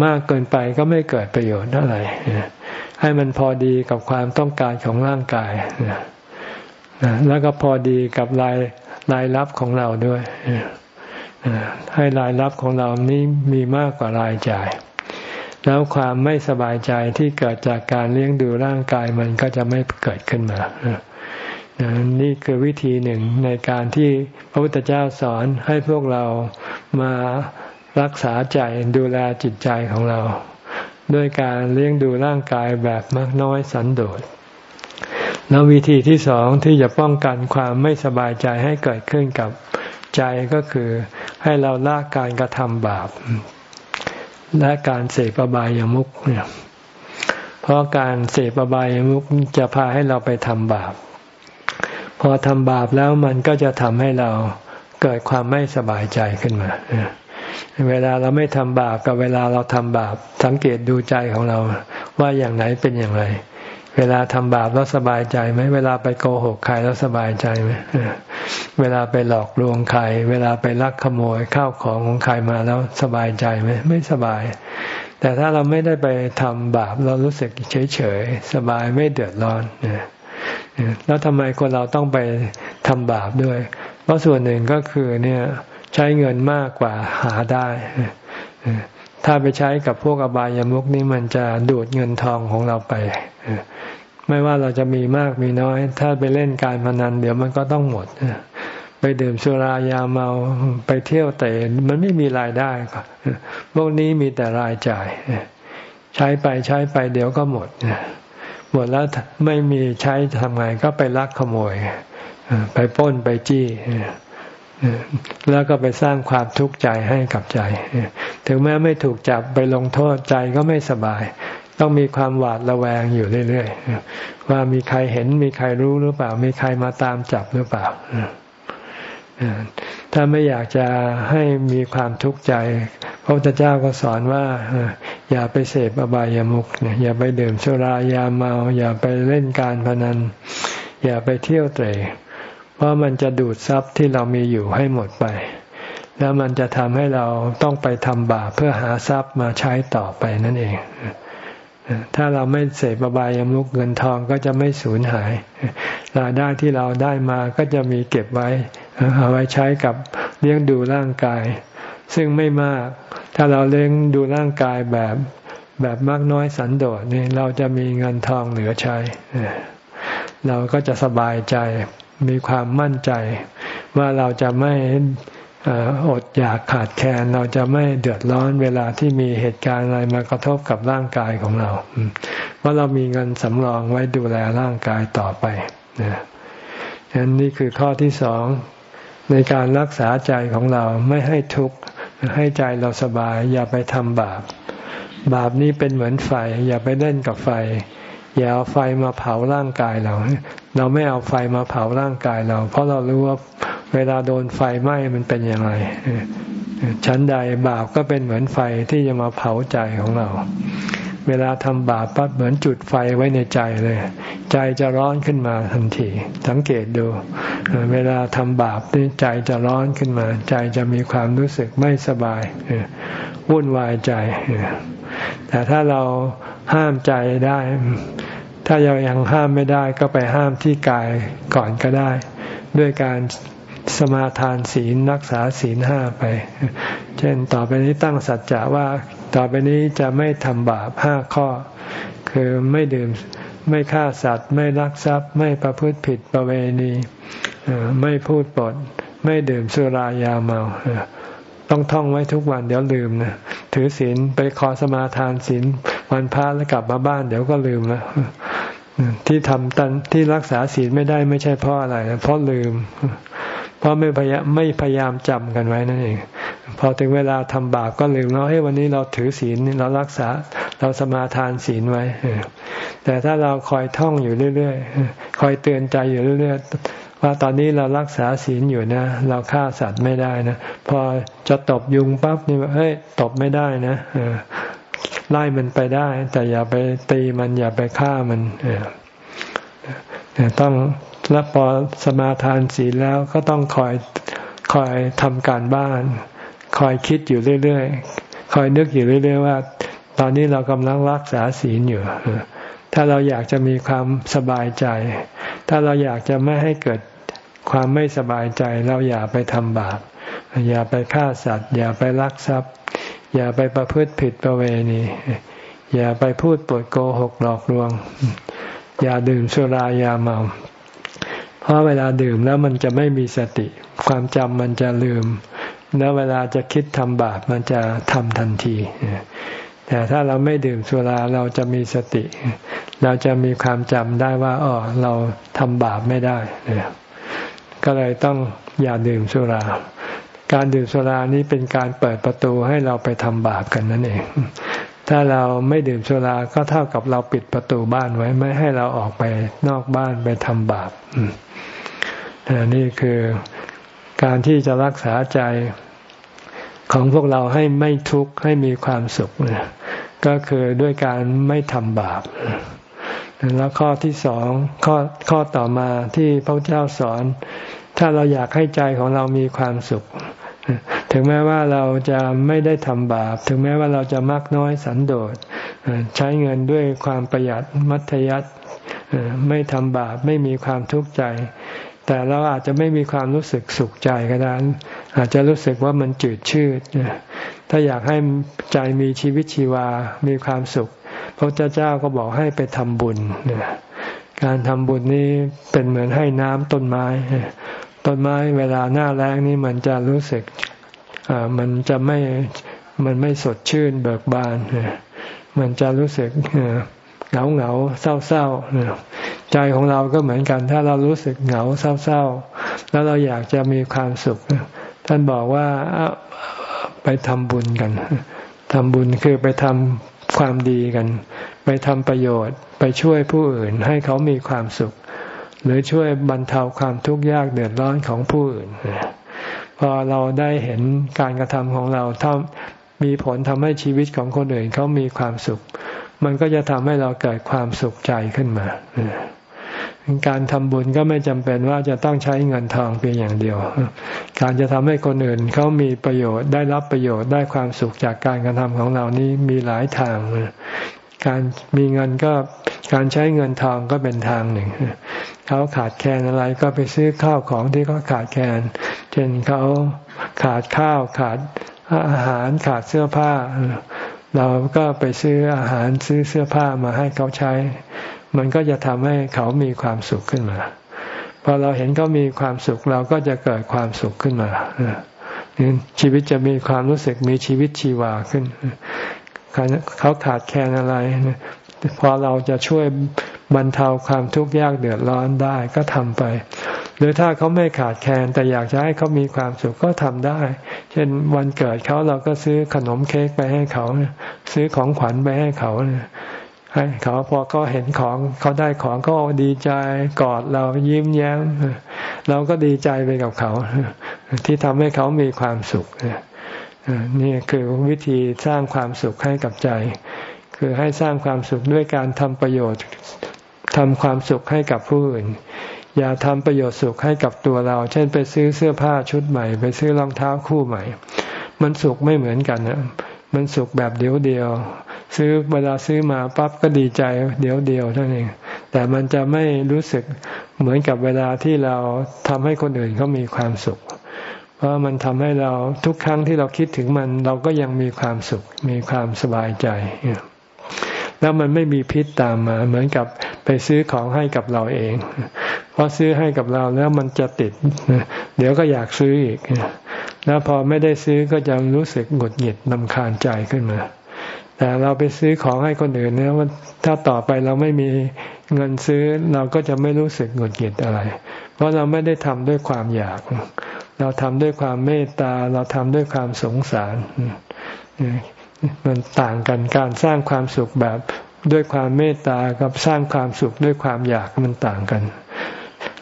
มากเกินไปก็ไม่เกิดประโยชน์อะไรให้มันพอดีกับความต้องการของร่างกายแล้วก็พอดีกับรายรายรับของเราด้วยให้รายรับของเรานี้มีมากกว่ารายจ่าย แล้วความไม่สบายใจที่เกิดจากการเลี้ยงดูร่างกายมันก็จะไม่เกิดขึ้นมา นี่คือวิธีหนึ่งในการที่พระพุทธเจ้าสอนให้พวกเรามารักษาใจดูแลจิตใจของเรา ด้วยการเลี้ยงดูร่างกายแบบมากน้อยสันโดษแล้ววิธีที่สองที่จะป้องกันความไม่สบายใจให้เกิดขึ้นกับใจก็คือให้เราละการกระทำบาป และการเสพบายามุขเนี่ยเพราะการเสพบายามุขจะพาให้เราไปทำบาป พอทำบาปแล้วมันก็จะทำให้เราเกิดความไม่สบายใจขึ้นมา เวลาเราไม่ทำบาปกับเวลาเราทำบาป สังเกตดูใจของเราว่าอย่างไหนเป็นอย่างไร เวลาทำบาปแล้วสบายใจไหมเวลาไปโกหกใครแล้วสบายใจไหมเวลาไปหลอกลวงใคร เวลาไปลักขโมยข้าวของของใครมาแล้วสบายใจไหมไม่สบาย แต่ถ้าเราไม่ได้ไปทำบาปเรารู้สึกเฉยเฉยสบายไม่เดือดร้อน แล้วทำไมคนเราต้องไปทำบาปด้วย เพราะส่วนหนึ่งก็คือเนี่ยใช้เงินมากกว่าหาได้ ถ้าไปใช้กับพวกอบายามุกนี่มันจะดูดเงินทองของเราไป ไม่ว่าเราจะมีมากมีน้อย ถ้าไปเล่นการพนันเดี๋ยวมันก็ต้องหมด ไปดื่มสุรายาเมาไปเที่ยวเตะมันไม่มีรายได้พวกนี้มีแต่รายจ่าย ใช้ไปใช้ไปเดี๋ยวก็หมด หมดแล้วไม่มีใช้ทำไงก็ไปลักขโมย ไปป้นไปจี้แล้วก็ไปสร้างความทุกข์ใจให้กับใจ ถึงแม้ไม่ถูกจับไปลงโทษใจก็ไม่สบาย ต้องมีความหวาดระแวงอยู่เรื่อยๆว่ามีใครเห็นมีใครรู้หรือเปล่า มีใครมาตามจับหรือเปล่า ถ้าไม่อยากจะให้มีความทุกข์ใจ พระพุทธเจ้าก็สอนว่า อย่าไปเสพอบายามุขอย่าไปดื่มสุรายาเมา อย่าไปเล่นการพนัน อย่าไปเที่ยวเตะเพราะมันจะดูดทรัพย์ที่เรามีอยู่ให้หมดไป แล้วมันจะทำให้เราต้องไปทำบาปเพื่อหาทรัพย์มาใช้ต่อไปนั่นเองถ้าเราไม่เสพบายามุกเงินทองก็จะไม่สูญหายรายได้ที่เราได้มาก็จะมีเก็บไว้ เอาไว้ใช้กับเลี้ยงดูร่างกาย ซึ่งไม่มาก ถ้าเราเลี้ยงดูร่างกายแบบแบบมากน้อยสันโดษนี่เราจะมีเงินทองเหลือใช้ เราก็จะสบายใจมีความมั่นใจ ว่าเราจะไม่อดอยากขาดแคลนเราจะไม่เดือดร้อนเวลาที่มีเหตุการณ์อะไรมากระทบกับร่างกายของเราเพราะเรามีเงินสำรองไว้ดูแลร่างกายต่อไปนะนนี่คือข้อที่สอง ในการรักษาใจของเราไม่ให้ทุกข์ให้ใจเราสบาย อย่าไปทำบาป บาปนี้เป็นเหมือนไฟ อย่าไปเล่นกับไฟ อย่าเอาไฟมาเผาร่างกายเรา เราไม่เอาไฟมาเผาร่างกายเรา เพราะเรารู้ว่าเวลาโดนไฟไหม้มันเป็นยังไงชั้นใดบาปก็เป็นเหมือนไฟที่จะมาเผาใจของเรา เวลาทำบาปปั๊บเหมือนจุดไฟไว้ในใจเลย ใจจะร้อนขึ้นมาทันที สังเกตดู เวลาทำบาปนี่ใจจะร้อนขึ้นมา ใจจะมีความรู้สึกไม่สบายวุ่นวายใจ แต่ถ้าเราห้ามใจได้ ถ้าเรายังห้ามไม่ได้ก็ไปห้ามที่กายก่อนก็ได้ ด้วยการสมาทานศีลรักษาศีลห้าไป เช่นต่อไปนี้ตั้งสัจจะว่า ต่อไปนี้จะไม่ทำบาปห้าข้อ คือไม่ดื่มไม่ฆ่าสัตว์ ไม่ลักทรัพย์ ไม่ประพฤติผิดประเวณีไม่พูดปด ไม่ดื่มสุรายาเมาต้องท่องไว้ทุกวันเดี๋ยวลืมนะถือศีลไปขอสมาทานศีลวันพระแล้วกลับมาบ้านเดี๋ยวก็ลืมแล้วที่ทำตันที่รักษาศีลไม่ได้ไม่ใช่เพราะอะไรเพราะลืม เพราะไม่พยายามไม่พยายามจำกันไว้นั่นเอง พอถึงเวลาทำบาปก็ลืมแล้วให้วันนี้เราถือศีลเรารักษาเราสมาทานศีลไว้ แต่ถ้าเราคอยท่องอยู่เรื่อยๆ คอยเตือนใจอยู่เรื่อยๆ ว่าตอนนี้เรารักษาศีลอยู่นะ เราฆ่าสัตว์ไม่ได้นะ พอจะตบยุงปั๊บนี่เฮ้ยตบไม่ได้นะไล่มันไปได้ แต่อย่าไปตีมันอย่าไปฆ่ามันต้องแล้วพอสมาทานศีลแล้วก็ต้องคอยคอยทำการบ้าน คอยคิดอยู่เรื่อยๆ คอยนึกอยู่เรื่อย ๆ ว่า ตอนนี้เรากำลังรักษาศีลอยู่ ถ้าเราอยากจะมีความสบายใจ ถ้าเราอยากจะไม่ให้เกิดความไม่สบายใจ เราอย่าไปทำบาป อย่าไปฆ่าสัตว์ อย่าไปลักทรัพย์ อย่าไปประพฤติผิดประเวณี อย่าไปพูดปดโกหกหลอกลวง อย่าดื่มสุรายาเมาเพราะเวลาดื่มแล้วมันจะไม่มีสติ ความจำมันจะลืม แล้วเวลาจะคิดทำบาปมันจะทำทันที แต่ถ้าเราไม่ดื่มสุราเราจะมีสติ เราจะมีความจำได้ว่าอ๋อเราทำบาปไม่ได้ ก็เลยต้องอย่าดื่มสุรา การดื่มสุรานี้เป็นการเปิดประตูให้เราไปทำบาปกันนั่นเอง ถ้าเราไม่ดื่มสุราก็เท่ากับเราปิดประตูบ้านไว้ไม่ให้เราออกไปนอกบ้านไปทำบาปอันนี้คือ การที่จะรักษาใจของพวกเราให้ไม่ทุกข์ให้มีความสุขก็คือด้วยการไม่ทำบาปแล้วข้อที่สองข้อข้อต่อมาที่พระเจ้าสอน ถ้าเราอยากให้ใจของเรามีความสุข ถึงแม้ว่าเราจะไม่ได้ทำบาป ถึงแม้ว่าเราจะมักน้อยสันโดษใช้เงินด้วยความประหยัดมัธยัติไม่ทำบาปไม่มีความทุกข์ใจ แต่เราอาจจะไม่มีความรู้สึกสุขใจก็ได้อาจจะรู้สึกว่ามันจืดชืดถ้าอยากให้ใจมีชีวิตชีวา มีความสุข พระเจ้าก็บอกให้ไปทำบุญการทำบุญนี้เป็นเหมือนให้น้ำต้นไม้ ต้นไม้เวลาหน้าแรงนี่มันจะรู้สึกมันจะไม่มันไม่สดชื่นเบิกบานมันจะรู้สึกเหงาเหงาเศร้าเศร้า ใจของเราก็เหมือนกัน ถ้าเรารู้สึกเหงาเศร้าเศร้าแล้วเราอยากจะมีความสุข ท่านบอกว่าไปทำบุญกันทำบุญคือไปทำความดีกัน ไปทำประโยชน์ ไปช่วยผู้อื่นให้เขามีความสุข หรือช่วยบรรเทาความทุกข์ยากเดือดร้อนของผู้อื่นพอเราได้เห็นการกระทำของเราถ้ามีผลทำให้ชีวิตของคนอื่นเขามีความสุข มันก็จะทำให้เราเกิดความสุขใจขึ้นมา การทำบุญก็ไม่จำเป็นว่าจะต้องใช้เงินทองเพียงอย่างเดียว การจะทำให้คนอื่นเขามีประโยชน์ได้รับประโยชน์ได้ความสุขจากการกระทำของเรานี้มีหลายทาง การมีเงินก็การใช้เงินทองก็เป็นทางหนึ่ง เขาขาดแคลนอะไรก็ไปซื้อข้าวของที่เขาขาดแคลน เช่นเขาขาดข้าวขาดอาหารขาดเสื้อผ้า เราก็ไปซื้ออาหารซื้อเสื้อผ้ามาให้เขาใช้ มันก็จะทำให้เขามีความสุขขึ้นมาพอเราเห็นเขามีความสุขเราก็จะเกิดความสุขขึ้นมาชีวิตจะมีความรู้สึกมีชีวิตชีวาขึ้น เขาขาดแคลนอะไรพอเราจะช่วยบรรเทาความทุกข์ยากเดือดร้อนได้ก็ทำไป หรือถ้าเขาไม่ขาดแคลนแต่อยากจะให้เขามีความสุขก็ทำได้ เช่นวันเกิดเขาเราก็ซื้อขนมเค้กไปให้เขา ซื้อของขวัญไปให้เขา ให้เขาพอเขาเห็นของเขาได้ของก็ดีใจกอดเรายิ้มแย้ม เราก็ดีใจไปกับเขา ที่ทำให้เขามีความสุขนี่คือวิธีสร้างความสุขให้กับใจ คือให้สร้างความสุขด้วยการทำประโยชน์ทำความสุขให้กับผู้อื่น อย่าทำประโยชน์สุขให้กับตัวเรา เช่นไปซื้อเสื้อผ้าชุดใหม่ ไปซื้อรองเท้าคู่ใหม่ มันสุขไม่เหมือนกันนะมันสุขแบบเดียวเดียว ซื้อเวลาซื้อมาปั๊บก็ดีใจเดียวเดียวเท่านั้นเองแต่มันจะไม่รู้สึกเหมือนกับเวลาที่เราทำให้คนอื่นเขามีความสุข เพราะมันทำให้เราทุกครั้งที่เราคิดถึงมัน เราก็ยังมีความสุข มีความสบายใจ แล้วมันไม่มีพิษตามมา เหมือนกับไปซื้อของให้กับเราเองพอซื้อให้กับเราแล้วมันจะติด เดี๋ยวก็อยากซื้ออีก แล้วพอไม่ได้ซื้อก็จะรู้สึกหงุดหงิดนำคาญใจขึ้นมา แต่เราไปซื้อของให้คนอื่นเนี่ยถ้าต่อไปเราไม่มีเงินซื้อเราก็จะไม่รู้สึกหงุดหงิดอะไร เพราะเราไม่ได้ทำด้วยความอยาก เราทำด้วยความเมตตา เราทำด้วยความสงสาร มันต่างกันการสร้างความสุขแบบด้วยความเมตตากับสร้างความสุขด้วยความอยากมันต่างกัน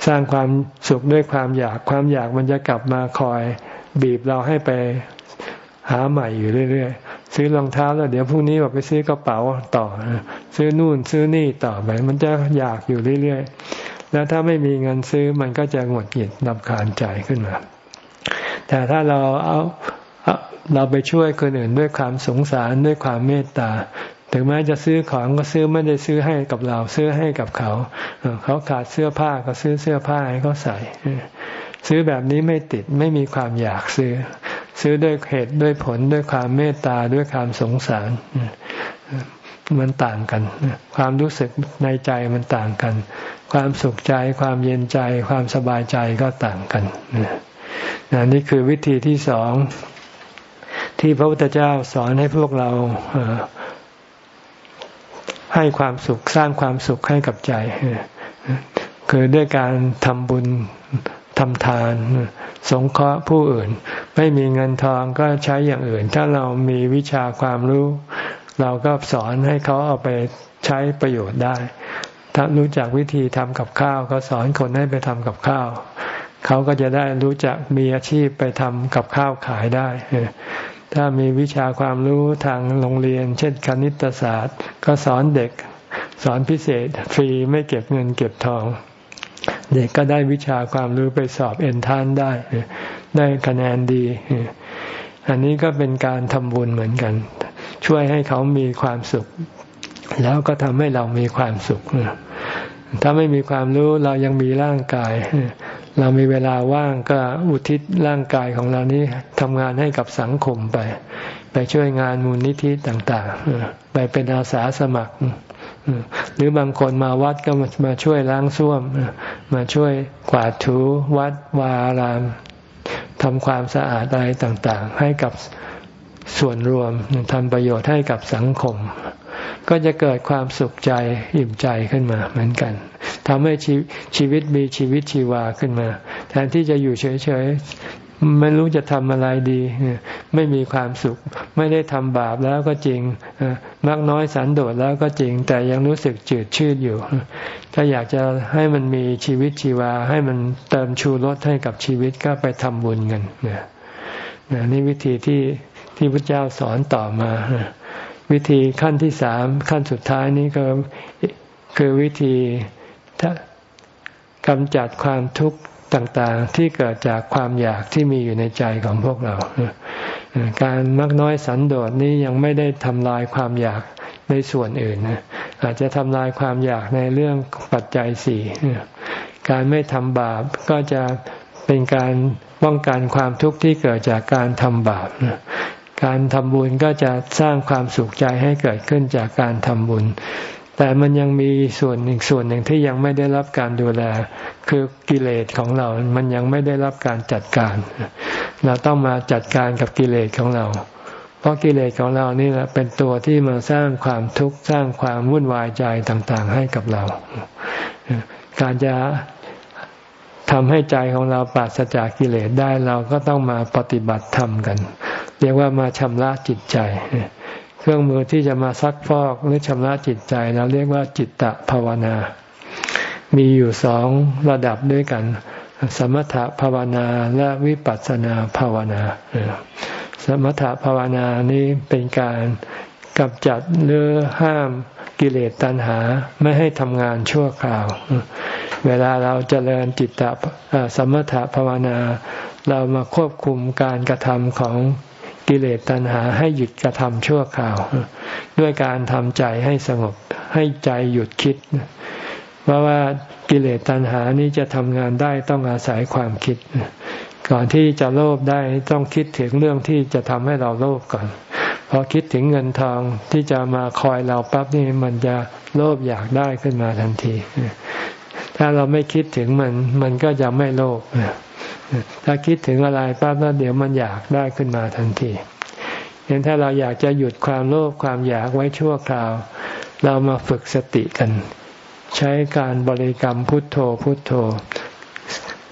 สร้างความสุขด้วยความอยาก ความอยากมันจะกลับมาคอยบีบเราให้ไปหาใหม่อยู่เรื่อย ซื้อรองเท้าแล้วเดี๋ยวพรุ่งนี้บอกไปซื้อกระเป๋าต่อ ซื้อนู่นซื้อนี่ต่อไป มันจะอยากอยู่เรื่อยๆ แล้วถ้าไม่มีเงินซื้อมันก็จะหงดหงิดนำคาญใจขึ้นมา แต่ถ้าเราเอาเราไปช่วยคนอื่นด้วยความสงสารด้วยความเมตตาถึงแม้จะซื้อของก็ซื้อไม่ได้ซื้อให้กับเรา ซื้อให้กับเขา เขาขาดเสื้อผ้าก็ซื้อเสื้อผ้าให้เขาใส่ ซื้อแบบนี้ไม่ติดไม่มีความอยากซื้อ ซื้อด้วยเหตุด้วยผลด้วยความเมตตาด้วยความสงสาร มันต่างกัน ความรู้สึกในใจมันต่างกัน ความสุขใจ ความเย็นใจ ความสบายใจก็ต่างกันนี่คือวิธีที่สองที่พระพุทธเจ้าสอนให้พวกเราให้ความสุขสร้างความสุขให้กับใจ คือด้วยการทำบุญ ทำทาน สงเคราะห์ผู้อื่น ไม่มีเงินทองก็ใช้อย่างอื่น ถ้าเรามีวิชาความรู้ เราก็สอนให้เขาเอาไปใช้ประโยชน์ได้ ถ้ารู้จักวิธีทำกับข้าว ก็สอนคนให้ไปทำกับข้าว เขาก็จะได้รู้จักมีอาชีพไปทำกับข้าวขายได้ถ้ามีวิชาความรู้ทางโรงเรียน เช่นคณิตศาสตร์ ก็สอนเด็ก สอนพิเศษฟรีไม่เก็บเงินเก็บทอง เด็กก็ได้วิชาความรู้ไปสอบเอ็นทานได้ ได้คะแนนดี อันนี้ก็เป็นการทำบุญเหมือนกัน ช่วยให้เขามีความสุข แล้วก็ทำให้เรามีความสุข ถ้าไม่มีความรู้เรายังมีร่างกาย เรามีเวลาว่างก็อุทิศร่างกายของเรานี้ทำงานให้กับสังคมไป ไปช่วยงานมูลนิธิต่าง ๆ ไปเป็นอาสาสมัคร หรือบางคนมาวัดก็มาช่วยล้างส้วม มาช่วยกวาดถูวัดวาอารามทำความสะอาดอะไรต่างๆ ให้กับส่วนรวมทำประโยชน์ให้กับสังคม ก็จะเกิดความสุขใจอิ่มใจขึ้นมาเหมือนกันทำให้ชีชีวิตมีชีวิตชีวาขึ้นมา แทนที่จะอยู่เฉยๆ ไม่รู้จะทำอะไรดี ไม่มีความสุข ไม่ได้ทำบาปแล้วก็จริงมากน้อยสันโดษแล้วก็จริง แต่ยังรู้สึกจืดชืดอยู่ ถ้าอยากจะให้มันมีชีวิตชีวา ให้มันเติมชูรสให้กับชีวิตก็ไปทำบุญกันนะนี่วิธีที่ที่พระเจ้าสอนต่อมา วิธีขั้นที่สามขั้นสุดท้ายนี้ก็คือวิธีกำจัดความทุกข์ ต่างๆที่เกิดจากความอยากที่มีอยู่ในใจของพวกเรา การมักน้อยสันโดษนี้ยังไม่ได้ทำลายความอยากในส่วนอื่น อาจจะทำลายความอยากในเรื่องปัจจัยสี่การไม่ทำบาปก็จะเป็นการป้องกันความทุกข์ที่เกิดจากการทำบาปการทำบุญก็จะสร้างความสุขใจให้เกิดขึ้นจากการทำบุญ แต่มันยังมีส่วนอีกส่วนหนึ่งที่ยังไม่ได้รับการดูแล คือกิเลสของเรา มันยังไม่ได้รับการจัดการ เราต้องมาจัดการกับกิเลสของเรา เพราะกิเลสของเรานี่แหละเป็นตัวที่มาสร้างความทุกข์สร้างความวุ่นวายใจต่างๆ ให้กับเรา การจะทำให้ใจของเราปราศจากกิเลสได้เราก็ต้องมาปฏิบัติธรรมกัน เรียกว่ามาชำระจิตใจ เครื่องมือที่จะมาซักฟอกหรือชำระจิตใจเราเรียกว่าจิตตภาวนา มีอยู่สองระดับด้วยกัน สมถภาวนาและวิปัสสนาภาวนา สมถภาวนานี้เป็นการกำจัดหรือห้ามกิเลสตัณหาไม่ให้ทำงานชั่วคราว เวลาเราจเจริญจิตตสมถภาวนา เรามาควบคุมการกระทำของ กิเลสตัณหาให้หยุดกระทำชั่วคราว ด้วยการทำใจให้สงบให้ใจหยุดคิดเพราะว่ากิเลสตัณหานี้จะทำงานได้ต้องอาศัยความคิด ก่อนที่จะโลภได้ต้องคิดถึงเรื่องที่จะทำให้เราโลภก่อนพอคิดถึงเงินทองที่จะมาคอยเราปั๊บนี่มันจะโลภอยากได้ขึ้นมาทันที ถ้าเราไม่คิดถึงมัน มันก็จะไม่โลภ ถ้าคิดถึงอะไรปั๊บแล้วเดี๋ยวมันอยากได้ขึ้นมาทันทีเห็นถ้าเราอยากจะหยุดความโลภความอยากไว้ชั่วคราว เรามาฝึกสติกัน ใช้การบริกรรมพุทโธพุทโธ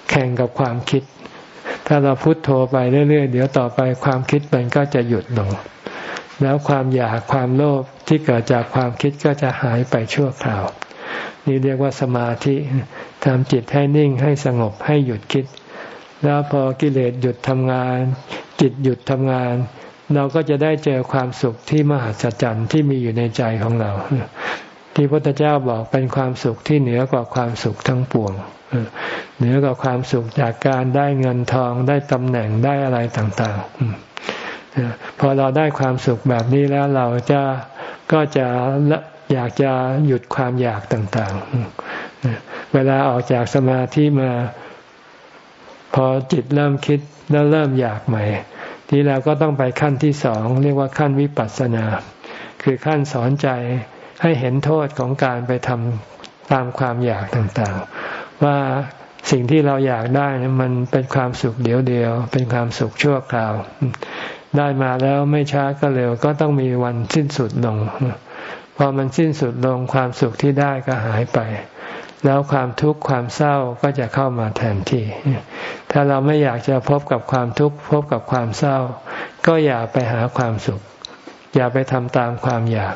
แข่งกับความคิด ถ้าเราพุทโธไปเรื่อยๆ เดี๋ยวต่อไปความคิดมันก็จะหยุดลง แล้วความอยากความโลภที่เกิดจากความคิดก็จะหายไปชั่วคราว นี่เรียกว่าสมาธิทำจิตให้นิ่งให้สงบให้หยุดคิด แล้วพอกิเลสหยุดทำงาน จิตหยุดทำงาน เราก็จะได้เจอความสุขที่มหัศจรรย์ที่มีอยู่ในใจของเรา ที่พระพุทธเจ้าบอกเป็นความสุขที่เหนือกว่าความสุขทั้งปวงเหนือกว่าความสุขจากการได้เงินทองได้ตำแหน่งได้อะไรต่างๆพอเราได้ความสุขแบบนี้แล้วเราจะก็จะอยากจะหยุดความอยากต่างๆ เวลาออกจากสมาธิมา พอจิตเริ่มคิดแล้วเริ่มอยากใหม่ ที่เราก็ต้องไปขั้นที่สองเรียกว่าขั้นวิปัสสนา คือขั้นสอนใจให้เห็นโทษของการไปทำตามความอยากต่างๆ ว่าสิ่งที่เราอยากได้มันเป็นความสุขเดียวเดียว เป็นความสุขชั่วคราว ได้มาแล้วไม่ช้าก็เร็วก็ต้องมีวันสิ้นสุดลง พอมันสิ้นสุดลงความสุขที่ได้ก็หายไป แล้วความทุกข์ความเศร้าก็จะเข้ามาแทนที่ ถ้าเราไม่อยากจะพบกับความทุกข์พบกับความเศร้า ก็อย่าไปหาความสุข อย่าไปทำตามความอยาก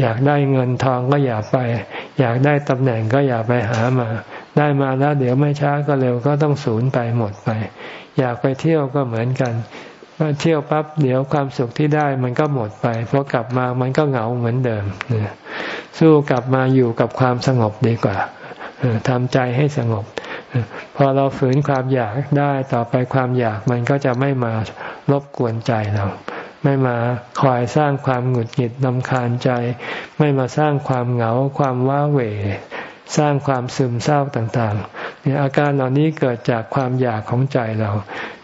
อยากได้เงินทองก็อย่าไป อยากได้ตำแหน่งก็อย่าไปหามา ได้มาแล้วเดี๋ยวไม่ช้าก็เร็วก็ต้องสูญไปหมดไป อยากไปเที่ยวก็เหมือนกัน เที่ยวปั๊บเดี๋ยวความสุขที่ได้มันก็หมดไปพอกลับมามันก็เหงาเหมือนเดิมสู้กลับมาอยู่กับความสงบดีกว่าทำใจให้สงบ พอเราฝืนความอยากได้ต่อไปความอยากมันก็จะไม่มารบกวนใจเรา ไม่มาคอยสร้างความหงุดหงิดนำคาญใจ ไม่มาสร้างความเหงาความว้าเหว สร้างความซึมเศร้าต่างๆเนี่ยอาการเหล่านี้เกิดจากความอยากของใจเรา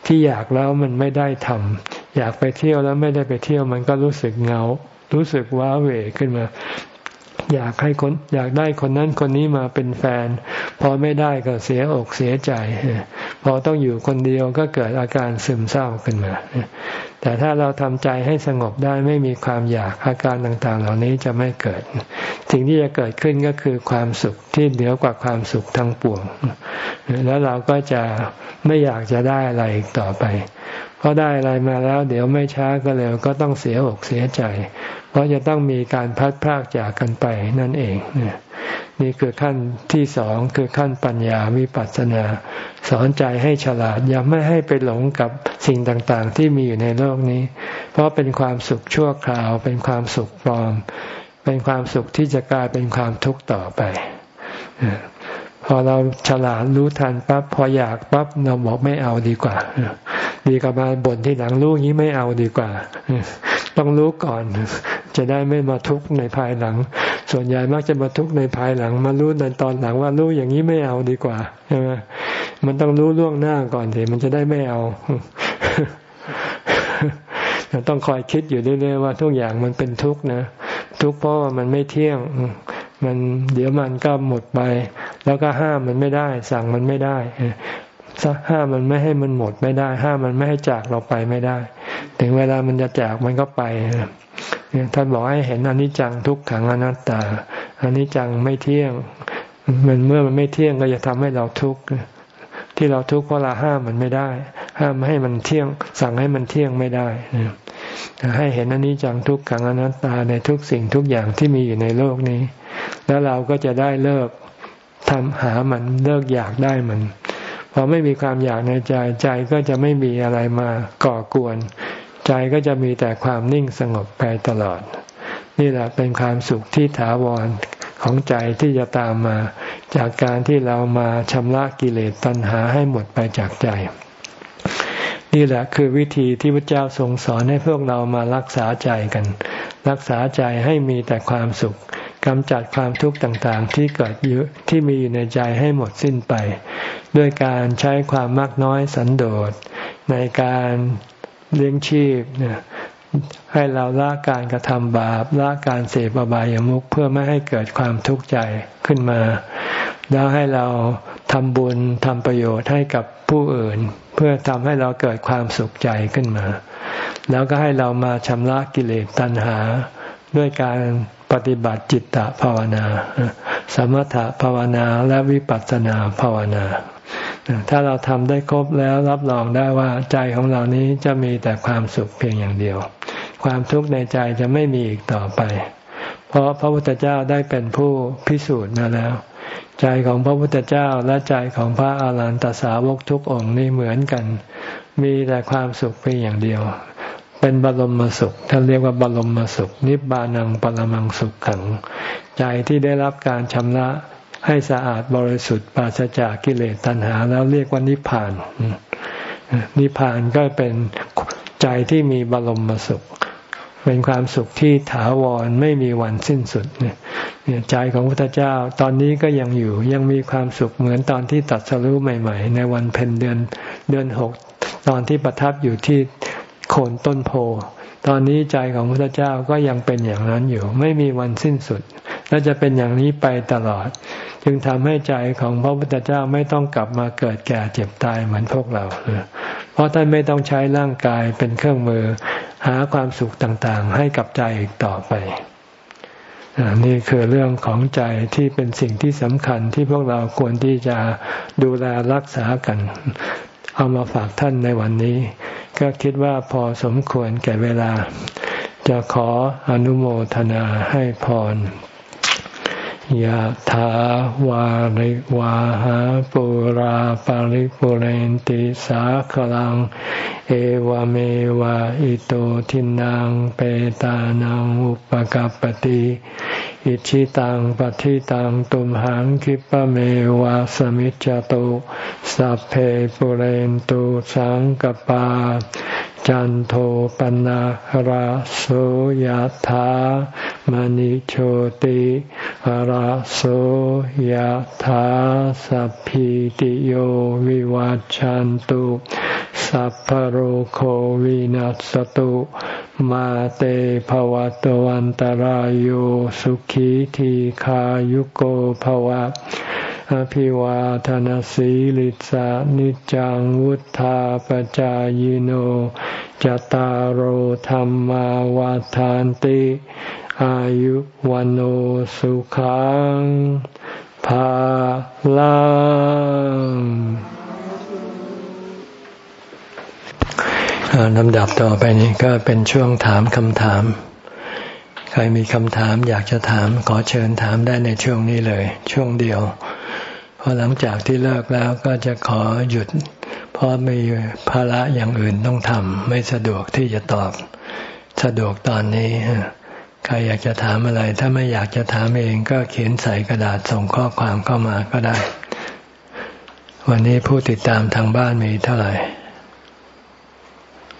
ที่อยากแล้วมันไม่ได้ทำอยากไปเที่ยวแล้วไม่ได้ไปเที่ยวมันก็รู้สึกเหงา รู้สึกว้าเหวขึ้นมา อยากให้คนอยากได้คนนั้นคนนี้มาเป็นแฟน พอไม่ได้ก็เสียอกเสียใจ พอต้องอยู่คนเดียวก็เกิดอาการซึมเศร้าขึ้นมา แต่ถ้าเราทำใจให้สงบได้ไม่มีความอยากอาการต่างๆ เหล่านี้จะไม่เกิด สิ่งที่จะเกิดขึ้นก็คือความสุขที่เหนือกว่าความสุขทั้งปวง แล้วเราก็จะไม่อยากจะได้อะไรอีกต่อไปเพราะได้อะไรมาแล้ว เดี๋ยวไม่ช้าก็เร็วก็ต้องเสียอกเสียใจเพราะจะต้องมีการพัดพรากจากกันไปนั่นเองนี่คือขั้นที่สองคือขั้นปัญญาวิปัสสนา สอนใจให้ฉลาดอย่าไม่ให้ไปหลงกับสิ่งต่างๆ ที่มีอยู่ในโลกนี้ เพราะเป็นความสุขชั่วคราว เป็นความสุขปลอม เป็นความสุขที่จะกลายเป็นความทุกข์ต่อไปพอเราฉลาดรู้ทันปั๊บพออยากปั๊บเราบอกไม่เอาดีกว่าดีกว่ามาบ่นที่หลังรู้งี้ไม่เอาดีกว่า ต้องรู้ก่อน จะได้ไม่มาทุกข์ในภายหลัง ส่วนใหญ่มักจะมาทุกข์ในภายหลัง มารู้ในตอนหลังว่ารู้อย่างนี้ไม่เอาดีกว่าใช่ไหมมันต้องรู้ล่วงหน้าก่อนสิมันจะได้ไม่เอาต้องคอยคิดอยู่เรื่อยๆว่าทุกอย่างมันเป็นทุกข์นะ ทุกข์เพราะว่ามันไม่เที่ยง มันเดี๋ยวมันก็หมดไป แล้วก็ห้ามมันไม่ได้ สั่งมันไม่ได้ห้ามมันไม่ให้มันหมดไม่ได้ ห้ามมันไม่ให้จากเราไปไม่ได้ ถึงเวลามันจะจากมันก็ไป ท่านบอกให้เห็นอนิจจังทุกขังอนัตตาอนิจจังไม่เที่ยงมันเมื่อมันไม่เที่ยงก็จะทำให้เราทุกข์ที่เราทุกข์เพราะเราห้ามมันไม่ได้ ห้ามให้มันเที่ยง สั่งให้มันเที่ยงไม่ได้ให้เห็นอนิจจังทุกขังอนัตตาในทุกสิ่งทุกอย่างที่มีอยู่ในโลกนี้ แล้วเราก็จะได้เลิกทำหามันเลิกอยากได้มันพอไม่มีความอยากในใจใจก็จะไม่มีอะไรมาก่อกวน ใจก็จะมีแต่ความนิ่งสงบไปตลอด นี่แหละเป็นความสุขที่ถาวรของใจที่จะตามมา จากการที่เรามาชำระกิเลสตัณหาให้หมดไปจากใจ นี่แหละคือวิธีที่พระเจ้าทรงสอนให้พวกเรามารักษาใจกัน รักษาใจให้มีแต่ความสุขกำจัดความทุกข์ต่างๆ ที่เกิดอยู่ที่มีอยู่ในใจให้หมดสิ้นไป ด้วยการใช้ความมากน้อยสันโดษในการ เลี้ยงชีพเนี่ยให้เราละการกระทำบาปละการเสพอบายามุขเพื่อไม่ให้เกิดความทุกข์ใจขึ้นมา แล้วให้เราทำบุญทำประโยชน์ให้กับผู้อื่น เพื่อทำให้เราเกิดความสุขใจขึ้นมา แล้วก็ให้เรามาชำระกิเลสตัณหา ด้วยการปฏิบัติจิตตภาวนา สมถภาวนาและวิปัสสนาภาวนา ถ้าเราทำได้ครบแล้วรับรองได้ว่าใจของเรานี้จะมีแต่ความสุขเพียงอย่างเดียว ความทุกข์ในใจจะไม่มีอีกต่อไป เพราะพระพุทธเจ้าได้เป็นผู้พิสูจน์มาแล้ว ใจของพระพุทธเจ้าและใจของพระอาหารหันตสาวกทุกองค์นี่เหมือนกัน มีแต่ความสุขเพียงอย่างเดียว เป็นบรมสุขท่านเรียกว่าบรมสุข นิบานังปรมังสุขขัง ใจที่ได้รับการชำระ ให้สะอาดบริสุทธิ์ปราศจากกิเลสตัณหา แล้วเรียกว่านิพพาน นิพพานก็เป็นใจที่มีบรมสุข เป็นความสุขที่ถาวรไม่มีวันสิ้นสุดเนี่ยใจของพระพุทธเจ้าตอนนี้ก็ยังอยู่ยังมีความสุขเหมือนตอนที่ตัดสรุปใหม่ ๆ ในวันเพ็ญเดือนเดือนหกตอนที่ประทับอยู่ที่โคนต้นโพตอนนี้ใจของพระเจ้าก็ยังเป็นอย่างนั้นอยู่ ไม่มีวันสิ้นสุด และจะเป็นอย่างนี้ไปตลอด จึงทำให้ใจของพระพุทธเจ้าไม่ต้องกลับมาเกิดแก่เจ็บตายเหมือนพวกเรา เพราะท่านไม่ต้องใช้ร่างกายเป็นเครื่องมือหาความสุขต่างๆ ให้กับใจอีกต่อไป นี่คือเรื่องของใจที่เป็นสิ่งที่สำคัญที่พวกเราควรที่จะดูแลรักษากัน เอามาฝากท่านในวันนี้ ก็คิดว่าพอสมควรแก่เวลา จะขออนุโมทนาให้พร ยะถาวาริวาหาปุราปาริปุเรนติสาคลัง เอวเมวะอิโตทินังเปตานังอุปกัปติอิชิตังปฏิตังตุมหังคิปะเมวะสมิจจตุสัพเพปุเรนตุสังกปา จันโทปนะราโสยธามณิโชติราโสยธาสัพพิติโยวิวัจจันตุสัพพโรโควินัสตุมาเตภวะตวันตารโยสุขีทีขายุโกภวะ อภิวาทนสีลิสานิจังวุธาปจายโนจตารโหธรรมาวาทานติ อายุวันโอสุขังภาลังลำดับต่อไปนี้ก็เป็นช่วงถามคำถาม ใครมีคำถามอยากจะถามขอเชิญถามได้ในช่วงนี้เลย ช่วงเดียวพอหลังจากที่เลิกแล้วก็จะขอหยุด เพราะมีภาระอย่างอื่นต้องทำไม่สะดวกที่จะตอบ สะดวกตอนนี้ใครอยากจะถามอะไร ถ้าไม่อยากจะถามเองก็เขียนใส่กระดาษส่งข้อความเข้ามาก็ได้ วันนี้ผู้ติดตามทางบ้านมีเท่าไหร่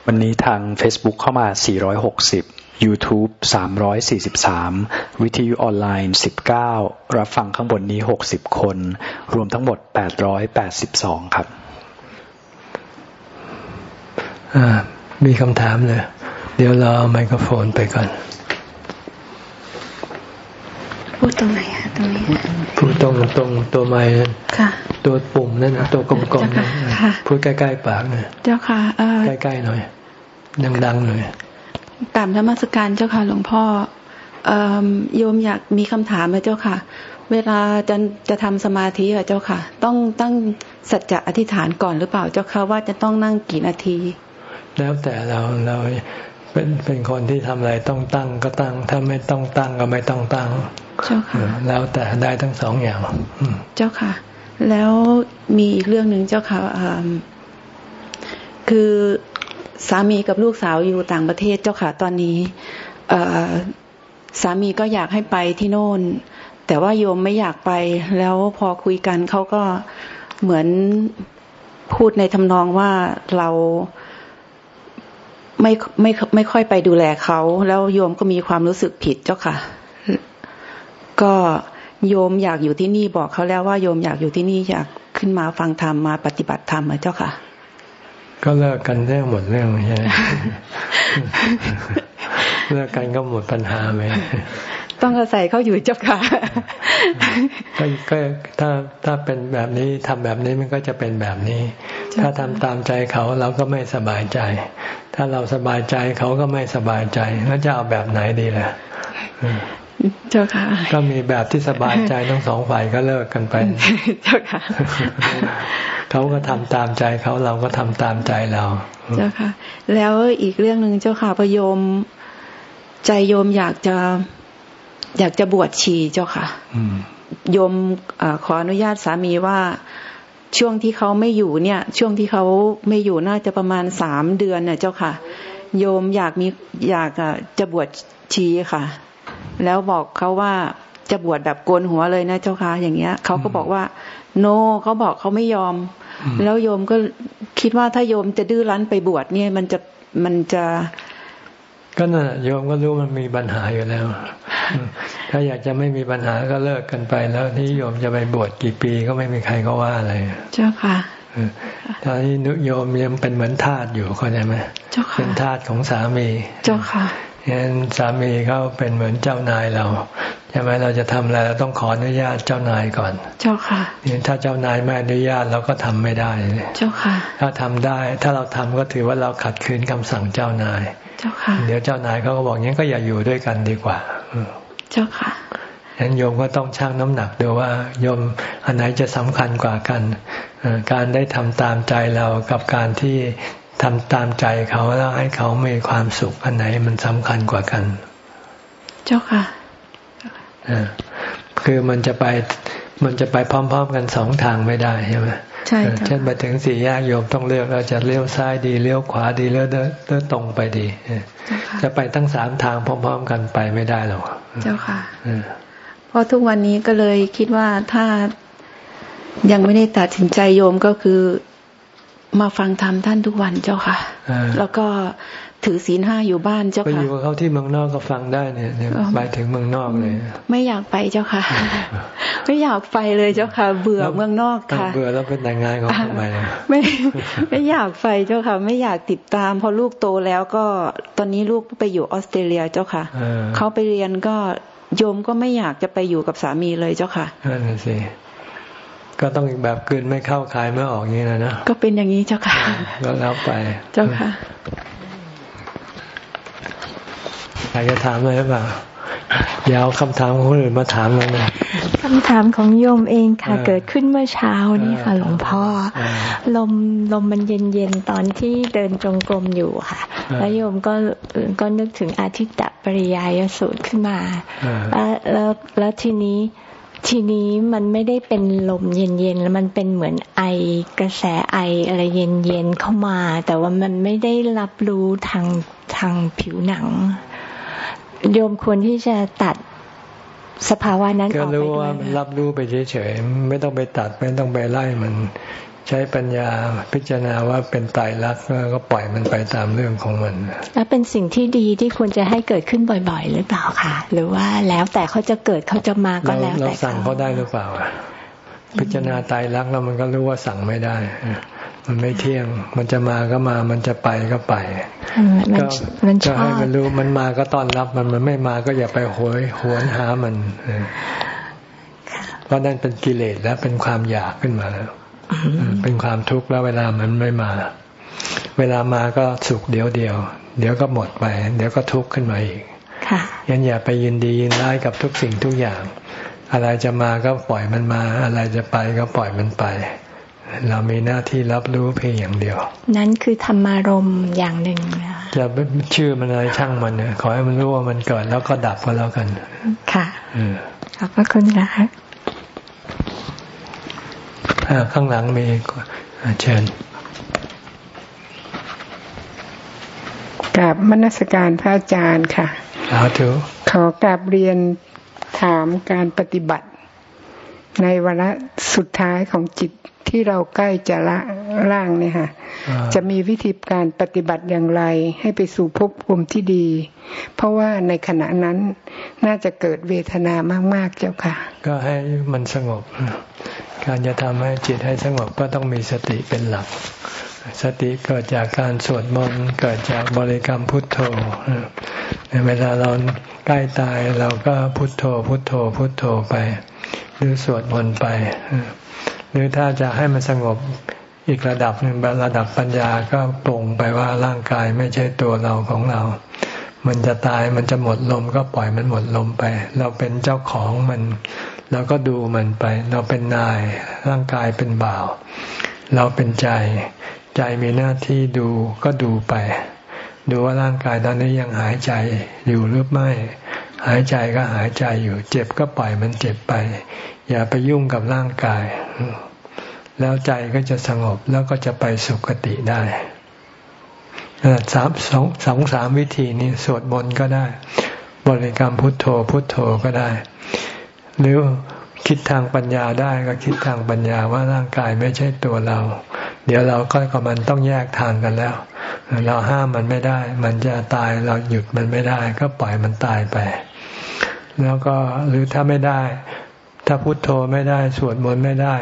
วันนี้ทาง Facebook เข้ามา 460 YouTube 343 วิทยุออนไลน์ 19 รับฟังข้างบนนี้ 60 คน รวมทั้งหมด 882 ครับ มีคำถามเลย เดี๋ยวเราเอาไมโครโฟนไปก่อน พูดตรงไหนคะตรงนี้ พูดตรงตรงตัวไม้ค่ะตัวปุ่มนั่นนะตัวกลมๆนั่นพูดใกล้ๆปากหน่อยเจ้าค่ะใกล้ๆหน่อย ดังๆหน่อย กราบนมัสการเจ้าค่ะหลวงพ่อโยมอยากมีคำถามนะเจ้าค่ะ เวลาจะจะทำสมาธิอะเจ้าค่ะ ต้องตั้งสัจจะอธิษฐานก่อนหรือเปล่าเจ้าค่ะว่าจะต้องนั่งกี่นาที แล้วแต่เราเราเป็นเป็นคนที่ทำอะไรต้องตั้งก็ตั้ง ถ้าไม่ต้องตั้งก็ไม่ต้องตั้ง เจ้าค่ะ แล้วแต่ได้ทั้งสองอย่างอืมเจ้าค่ะ แล้วมีอีกเรื่องหนึ่งเจ้าค่ะอ่าคือ สามีกับลูกสาวอยู่ต่างประเทศเจ้าค่ะตอนนี้สามีก็อยากให้ไปที่โน่น แต่ว่าโยมไม่อยากไป แล้วพอคุยกันเขาก็เหมือนพูดในทำนองว่าเราไม่ไม่ไม่ค่อยไปดูแลเขาแล้วโยมก็มีความรู้สึกผิดเจ้าค่ะ ก็โยมอยากอยู่ที่นี่บอกเขาแล้วว่าโยมอยากอยู่ที่นี่อยากขึ้นมาฟังธรรมมาปฏิบัติธรรมอะเจ้าค่ะ ก็เลิกกันเรื่องหมดเรื่องใช่ไหมเลิกกันก็หมดปัญหาไหมต้องอาศัยเขาอยู่เจ้าค่ะก็ก็ถ้าถ้าเป็นแบบนี้ทำแบบนี้มันก็จะเป็นแบบนี้ ถ้าทำตามใจเขาเราก็ไม่สบายใจ ถ้าเราสบายใจเขาก็ไม่สบายใจ แล้วจะเอาแบบไหนดีล่ะ เจ้าค่ะ ก็มีแบบที่สบายใจทั้งสองฝ่ายก็เลิกกันไป เจ้าค่ะ เขาก็ทำตามใจเขาเราก็ทำตามใจเรา เจ้าค่ะ แล้วอีกเรื่องหนึ่งเจ้าค่ะพระโยมใจโยมอยากจะอยากจะบวชชีเจ้าค่ะอืมโยมเออขออนุญาตสามีว่าช่วงที่เขาไม่อยู่เนี่ย ช่วงที่เขาไม่อยู่น่าจะประมาณสามเดือนเนี่ยเจ้าค่ะ โยมอยากมีอยากอะจะบวชชีค่ะ แล้วบอกเขาว่าจะบวชแบบโกนหัวเลยนะเจ้าค่ะอย่างเงี้ยเขาก็บอกว่า โนเขาบอกเขาไม่ยอม แล้วโยมก็คิดว่าถ้าโยมจะดื้อรั้นไปบวชเนี่ย มันจะมันจะก็น่ะโยมก็รู้มันมีปัญหาอยู่แล้ว ถ้าอยากจะไม่มีปัญหาก็เลิกกันไป แล้วที่โยมจะไปบวชกี่ปีก็ไม่มีใครก็ว่าอะไร เจ้าค่ะตอนนี้นุโยมยังเป็นเหมือนทาสอยู่เข้าใจไหมเจ้าเป็ค่ะนทาสของสามี เจ้าค่ะ ฉะนั้นสามีเขาเป็นเหมือนเจ้านายเราใช่ไหมเราจะทำอะไรเราต้องขออนุญาตเจ้านายก่อน เจ้าค่ะนี่ถ้าเจ้านายไม่อนุญาตเราก็ทำไม่ได้ เจ้าค่ะ ถ้าทำได้ ถ้าเราทำก็ถือว่าเราขัดขืนคำสั่งเจ้านาย เจ้าค่ะ เดี๋ยวเจ้านายเขาก็บอกงั้นก็อย่าอยู่ด้วยกันดีกว่าอืมเจ้าค่ะฉะนั้นโยมก็ต้องชั่งน้ำหนักดูว่าโยมอันไหนจะสำคัญกว่ากันเอ่อการได้ทำตามใจเรากับการที่ ทำตามใจเขาแล้วให้เขามีความสุขอันไหนมันสำคัญกว่ากัน เจ้าค่ะเออคือมันจะไปมันจะไปพร้อม ๆ กันสองทางไม่ได้ใช่ไหมใช่เออเจ้าเช่นไปถึงสี่แยกโยมต้องเลือกเราจะเลี้ยวซ้ายดีเลี้ยวขวาดีเลี้ยวเดินเลี้ยวตรงไปดีเออเจ้าค่ะจะไปทั้งสามทางพร้อม ๆ กันไปไม่ได้หรอกเจ้าค่ะเออเพราะทุกวันนี้ก็เลยคิดว่าถ้ายังไม่ได้ตัดสินใจโยมก็คือ มาฟังธรรมท่านทุกวันเจ้าค่ะเออแล้วก็ถือศีลห้าอยู่บ้านเจ้าไปอค่ะยู่กับเขาที่เมืองนอกก็ฟังได้เนี่ยเนี่ยอ๋อไปถึงเมืองนอกเลย ไม่อยากไปเจ้าค่ะ ไม่อยากไปเลยเจ้าค่ะ เบื่อเมืองนอกค่ะ เบื่อแล้วเป็นแต่งงานเขาทำไมอะไม่ไม่อยากไปเจ้าค่ะ ไม่อยากติดตามพอลูกโตแล้วก็ตอนนี้ลูกไปอยู่ออสเตรเลียเจ้าค่ะเออเขาไปเรียนก็โยมก็ไม่อยากจะไปอยู่กับสามีเลยเจ้าค่ะนั่นน่ะสิ ก็ต้องอีกแบบกลืนไม่เข้าคายไม่ออกอย่างนี้นะนะก็เป็นอย่างนี้เจ้าค่ะก็แล้วไป เจ้าค่ะใครจะถามอะไรหรือเปล่าอยาวคำถามของคนอื่นมาถามเราเลยคำถามของโยมเองค่ะเออเกิดขึ้นเมื่อเช้านี่ค่ะเออหลวงพ่อเออลมลมมันเย็นเย็นๆตอนที่เดินจงกรมอยู่ค่ะเออแล้วโยมก็ก็นึกถึงอาทิตตปริยายสูตรขึ้นมาเออแล้วแล้วแล้วทีนี้ ทีนี้มันไม่ได้เป็นลมเย็นๆแล้วมันเป็นเหมือนไอกระแสไออะไรเย็นๆเข้ามา แต่ว่ามันไม่ได้รับรู้ทางทางผิวหนัง โยมควรที่จะตัดสภาวะนั้นออกไปรู้ด้วว่ามันรับรู้ไปเฉยๆไม่ต้องไปตัดไม่ต้องไปไล่มัน ใช้ปัญญาพิจารณาว่าเป็นตายรักแล้วก็ปล่อยมันไปตามเรื่องของมันแล้วเป็นสิ่งที่ดีที่ควรจะให้เกิดขึ้นบ่อย ๆ หรือเปล่าคะหรือว่าแล้วแต่เขาจะเกิดเขาจะมาก็เราแล้วเราแต่สั่งเขาได้หรือเปล่าอะพิจารณาตายรักแล้วมันก็รู้ว่าสั่งไม่ได้ มันไม่เที่ยง มันจะมาก็มา มันจะไปก็ไปอืมมันก็มันชก็อให้บมันรู้ มันมาก็ต้อนรับมัน มันไม่มาก็อย่าไปโหยหวนหามันเออเพราะนั่นเป็นกิเลสแล้วเป็นความอยากขึ้นมาแล้ว เป็นความทุกข์แล้วเวลามันไม่มา เวลามาก็สุขเดี๋ยวเดียว เดี๋ยวก็หมดไป เดี๋ยวก็ทุกข์ขึ้นมาอีกค่ะยันอย่าไปยินดียินร้ายกับทุกสิ่งทุกอย่าง อะไรจะมาก็ปล่อยมันมา อะไรจะไปก็ปล่อยมันไป เรามีหน้าที่รับรู้เพียงอย่างเดียว นั้นคือธรรมารมอย่างหนึ่งนะจะชื่อมันอะไรช่างมันนะขอให้มันรู้ว่ามันเกิดแล้วก็ดับก็แล้วกัน ค่ะขอบพระคุณนะคะ ข้างหลังมีเชิญกราบมนสการพระอาจารย์ค่ะสาธุขอกราบเรียนถามการปฏิบัติ ในวาระสุดท้ายของจิตที่เราใกล้จะละร่างเนี่ยค่ะจะมีวิธีการปฏิบัติอย่างไร ให้ไปสู่ภพภูมิที่ดี เพราะว่าในขณะนั้นน่าจะเกิดเวทนามาก ๆ เจ้าค่ะ ก็ให้มันสงบ การจะทำให้จิตให้สงบก็ต้องมีสติเป็นหลัก สติเกิดจากการสวดมนต์เกิดจากบริกรรมพุทโธในเวลาเราใกล้ตายเราก็พุทโธ พุทโธ พุทโธไป หรือสวดมนต์ไป หรือถ้าจะให้มันสงบอีกระดับหนึ่งระดับปัญญาก็ปรงไปว่าร่างกายไม่ใช่ตัวเราของเรา มันจะตายมันจะหมดลมก็ปล่อยมันหมดลมไป เราเป็นเจ้าของมัน เราก็ดูมันไป เราเป็นนาย ร่างกายเป็นบ่าว เราเป็นใจ ใจมีหน้าที่ดูก็ดูไป ดูว่าร่างกายตอนนี้ยังหายใจอยู่หรือไม่ หายใจก็หายใจอยู่ เจ็บก็ปล่อยมันเจ็บไป อย่าไปยุ่งกับร่างกาย แล้วใจก็จะสงบแล้วก็จะไปสุคติได้สามสองสองสามวิธีนี้สวดมนต์ก็ได้ บริกรรมพุทโธพุทโธก็ได้ หรือคิดทางปัญญาได้ก็คิดทางปัญญาว่าร่างกายไม่ใช่ตัวเรา เดี๋ยวเราก็กับมันต้องแยกทางกันแล้ว เราห้ามมันไม่ได้ มันจะตายเราหยุดมันไม่ได้ ก็ปล่อยมันตายไป แล้วก็หรือถ้าไม่ได้ ถ้าพุโทโธไม่ได้สวดมนต์ไม่ได้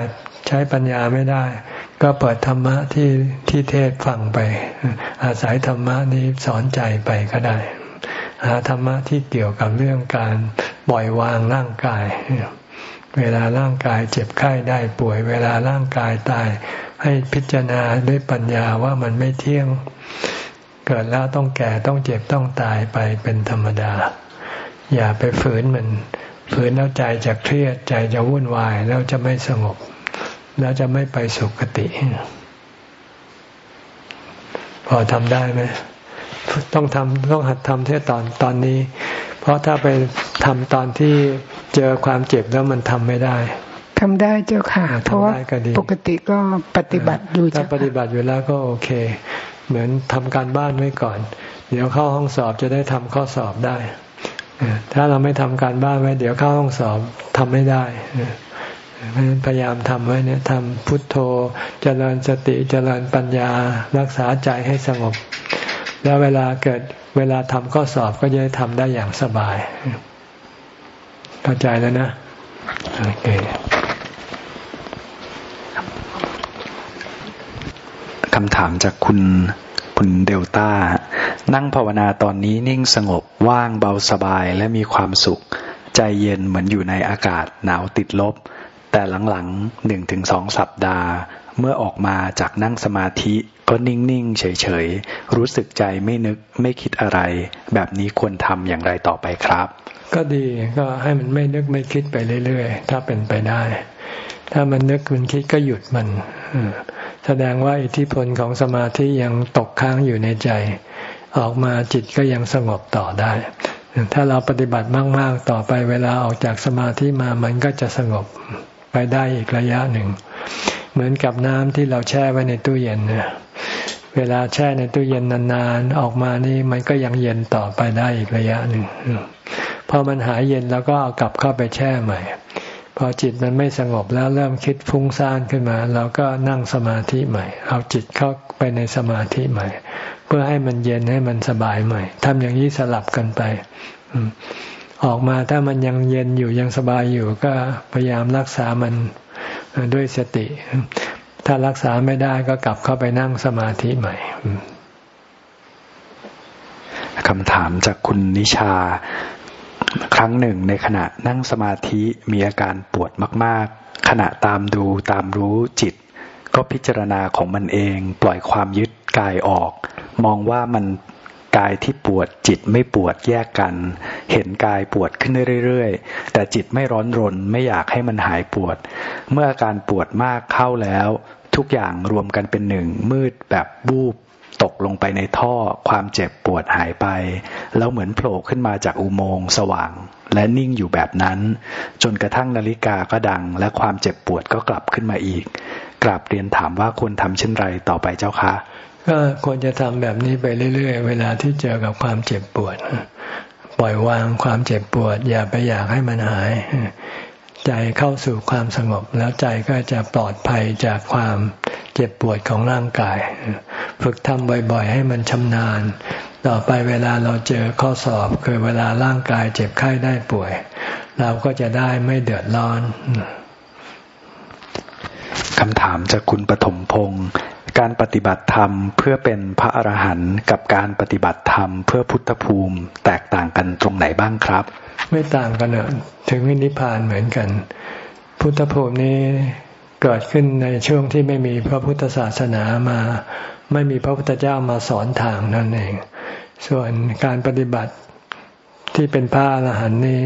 ใช้ปัญญาไม่ได้ ก็เปิดธรรมะที่ที่เทศฟังไป อาศัยธรรมะนี้สอนใจไปก็ได้ หาธรรมะที่เกี่ยวกับเรื่องการ ปล่อยวางร่างกาย เวลาร่างกายเจ็บไข้ได้ป่วย เวลาร่างกายตาย ให้พิจารณาด้วยปัญญาว่ามันไม่เที่ยง เกิดแล้วต้องแก่ต้องเจ็บต้องตายไปเป็นธรรมดา อย่าไปฝืนมัน ฝืนแล้วใจจะเครียดใจจะวุ่นวายแล้วจะไม่สงบ แล้วจะไม่ไปสุคติ พอทำได้ไหมต้องทำต้องหัดทำเท่ตอนตอนนี้ เพราะถ้าไปทำตอนที่เจอความเจ็บแล้วมันทำไม่ได้ทำได้เจ้าค่ะ เพราะว่าปกติก็ปฏิบัติอยู่ถ้าปฏิบัติอยู่แล้วก็โอเค เหมือนทำการบ้านไว้ก่อน เดี๋ยวเข้าห้องสอบจะได้ทำข้อสอบได้ถ้าเราไม่ทำการบ้านไว้ เดี๋ยวเข้าห้องสอบทำไม่ได้พยายามทำไว้เนี่ยทำพุทโธเจริญสติเจริญปัญญา รักษาใจให้สงบ แล้วเวลาเกิดเวลาทำข้อสอบก็จะทำได้อย่างสบาย เข้าใจแล้วนะ โอเคคำถามจากคุณคุณเดลต้า นั่งภาวนาตอนนี้นิ่งสงบว่างเบาสบายและมีความสุข ใจเย็นเหมือนอยู่ในอากาศหนาวติดลบ แต่หลังๆหนึ่งถึงสองสัปดาห์ เมื่อออกมาจากนั่งสมาธิก็นิ่งๆ เฉยๆ รู้สึกใจไม่นึกไม่คิดอะไร แบบนี้ควรทำอย่างไรต่อไปครับ ก็ดีก็ให้มันไม่นึกไม่คิดไปเรื่อยๆ ถ้าเป็นไปได้ ถ้ามันนึกมันคิดก็หยุดมันแสดงว่าอิทธิพลของสมาธิยังตกค้างอยู่ในใจ ออกมาจิตก็ยังสงบต่อได้ ถ้าเราปฏิบัติมาก ๆ ต่อไปเวลาออกจากสมาธิมามันก็จะสงบไปได้อีกระยะหนึ่ง เหมือนกับน้ำที่เราแช่ไว้ในตู้เย็นเนี่ยเวลาแช่ในตู้เย็นนานๆ ออกมานี่มันก็ยังเย็นต่อไปได้อีกระยะหนึ่งพอมันหายเย็นแล้วก็เอากลับเข้าไปแช่ใหม่ พอจิตมันไม่สงบแล้วเริ่มคิดฟุ้งซ่านขึ้นมาเราก็นั่งสมาธิใหม่ เอาจิตเข้าไปในสมาธิใหม่ เพื่อให้มันเย็นให้มันสบายใหม่ทำอย่างนี้สลับกันไปออกมาถ้ามันยังเย็นอยู่ยังสบายอยู่ก็พยายามรักษามัน ด้วยสติ ถ้ารักษาไม่ได้ก็กลับเข้าไปนั่งสมาธิใหม่คำถามจากคุณนิชา ครั้งหนึ่งในขณะนั่งสมาธิมีอาการปวดมาก ๆ ขณะตามดูตามรู้จิต ก็พิจารณาของมันเอง ปล่อยความยึดกายออก มองว่ามัน กายที่ปวดจิตไม่ปวดแยกกัน เห็นกายปวดขึ้นเรื่อยๆ แต่จิตไม่ร้อนรนไม่อยากให้มันหายปวด เมื่ออาการปวดมากเข้าแล้ว ทุกอย่างรวมกันเป็นหนึ่งมืดแบบบูบตกลงไปในท่อความเจ็บปวดหายไป แล้วเหมือนโผล่ขึ้นมาจากอุโมงค์สว่าง และนิ่งอยู่แบบนั้น จนกระทั่งนาฬิกาก็ดัง และความเจ็บปวดก็กลับขึ้นมาอีกกราบเรียนถามว่าควรทำเช่นไรต่อไปเจ้าคะ ก็ควรจะทำแบบนี้ไปเรื่อยๆ เวลาที่เจอกับความเจ็บปวด ปล่อยวางความเจ็บปวด อย่าไปอยากให้มันหาย ใจเข้าสู่ความสงบ แล้วใจก็จะปลอดภัยจากความเจ็บปวดของร่างกาย ฝึกทำบ่อย ๆ ให้มันชำนาญ ต่อไปเวลาเราเจอข้อสอบคือเวลาร่างกายเจ็บไข้ได้ป่วย เราก็จะได้ไม่เดือดร้อนคำถามจากคุณปฐมพงศ์ การปฏิบัติธรรมเพื่อเป็นพระอรหันต์กับการปฏิบัติธรรมเพื่อพุทธภูมิแตกต่างกันตรงไหนบ้างครับ ไม่ต่างกันเนอะถึงวินิพานเหมือนกัน พุทธภูมินี้เกิดขึ้นในช่วงที่ไม่มีพระพุทธศาสนามา ไม่มีพระพุทธเจ้ามาสอนทางนั่นเอง ส่วนการปฏิบัติที่เป็นพระอรหันต์นี้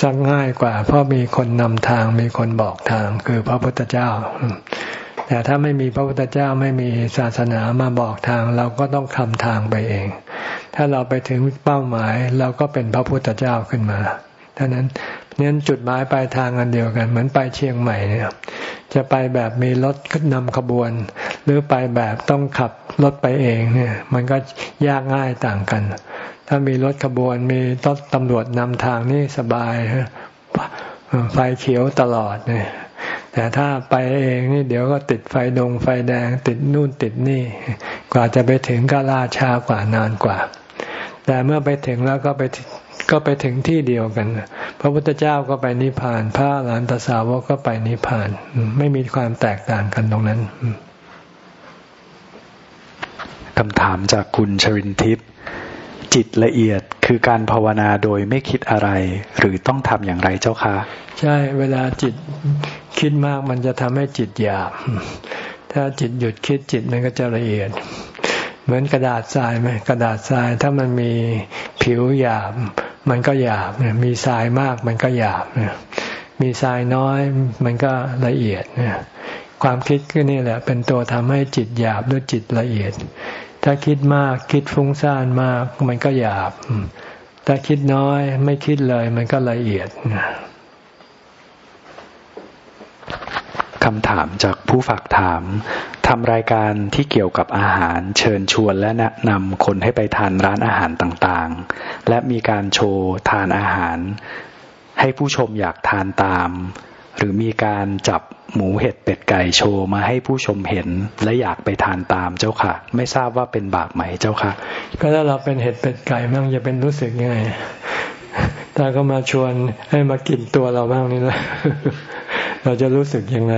สักง่ายกว่า เพราะมีคนนำทางมีคนบอกทางคือพระพุทธเจ้า แต่ถ้าไม่มีพระพุทธเจ้าไม่มีศาสนามาบอกทาง เราก็ต้องคำทางไปเอง ถ้าเราไปถึงเป้าหมายเราก็เป็นพระพุทธเจ้าขึ้นมาท่านั้นเน้นจุดหมายปลายทางอันเดียวกัน เหมือนไปเชียงใหม่เนี่ยจะไปแบบมีรถนำขบวน หรือไปแบบต้องขับรถไปเองเนี่ย มันก็ยากง่ายต่างกัน ถ้ามีรถขบวนมีรถตำรวจนำทางนี่สบายไฟเขียวตลอดเนี่ย แต่ถ้าไปเองนี่เดี๋ยวก็ติดไฟดงไฟแดง ติดนู่นติดนี่ กว่าจะไปถึงก็ล่าช้ากว่านานกว่า แต่เมื่อไปถึงแล้วก็ไปก็ไปถึงที่เดียวกัน พระพุทธเจ้าก็ไปนิพพาน พระหลานตสาวกก็ไปนิพพาน ไม่มีความแตกต่างกันตรงนั้นคำถามจากคุณชรินทิพย์ จิตละเอียดคือการภาวนาโดยไม่คิดอะไร หรือต้องทำอย่างไรเจ้าคะ ใช่เวลาจิตคิดมากมันจะทำให้จิตหยาบ ถ้าจิตหยุดคิดจิตมันก็จะละเอียด เหมือนกระดาษทรายไหมกระดาษทรายถ้ามันมีผิวหยาบ มันก็หยาบมีทรายมากมันก็หยาบมีทรายน้อยมันก็ละเอียดความคิดก็นี่แหละ เป็นตัวทำให้จิตหยาบหรือจิตละเอียด ถ้าคิดมากคิดฟุ้งซ่านมากมันก็หยาบ ถ้าคิดน้อยไม่คิดเลยมันก็ละเอียดคำถามจากผู้ฝากถามทำรายการที่เกี่ยวกับอาหารเชิญชวนและแนะนำคนให้ไปทานร้านอาหารต่างๆ และมีการโชว์ทานอาหาร ให้ผู้ชมอยากทานตาม หรือมีการจับ หมูเห็ดเป็ดไก่โชว์มาให้ผู้ชมเห็นและอยากไปทานตามเจ้าค่ะ ไม่ทราบว่าเป็นบาปไหมเจ้าค่ะ ก็ถ้าเราเป็นเห็ดเป็ดไก่มั่งจะเป็นรู้สึกยังไงถ้าก็มาชวนให้มากินตัวเราบ้างนี่แหละเราจะรู้สึกยังไง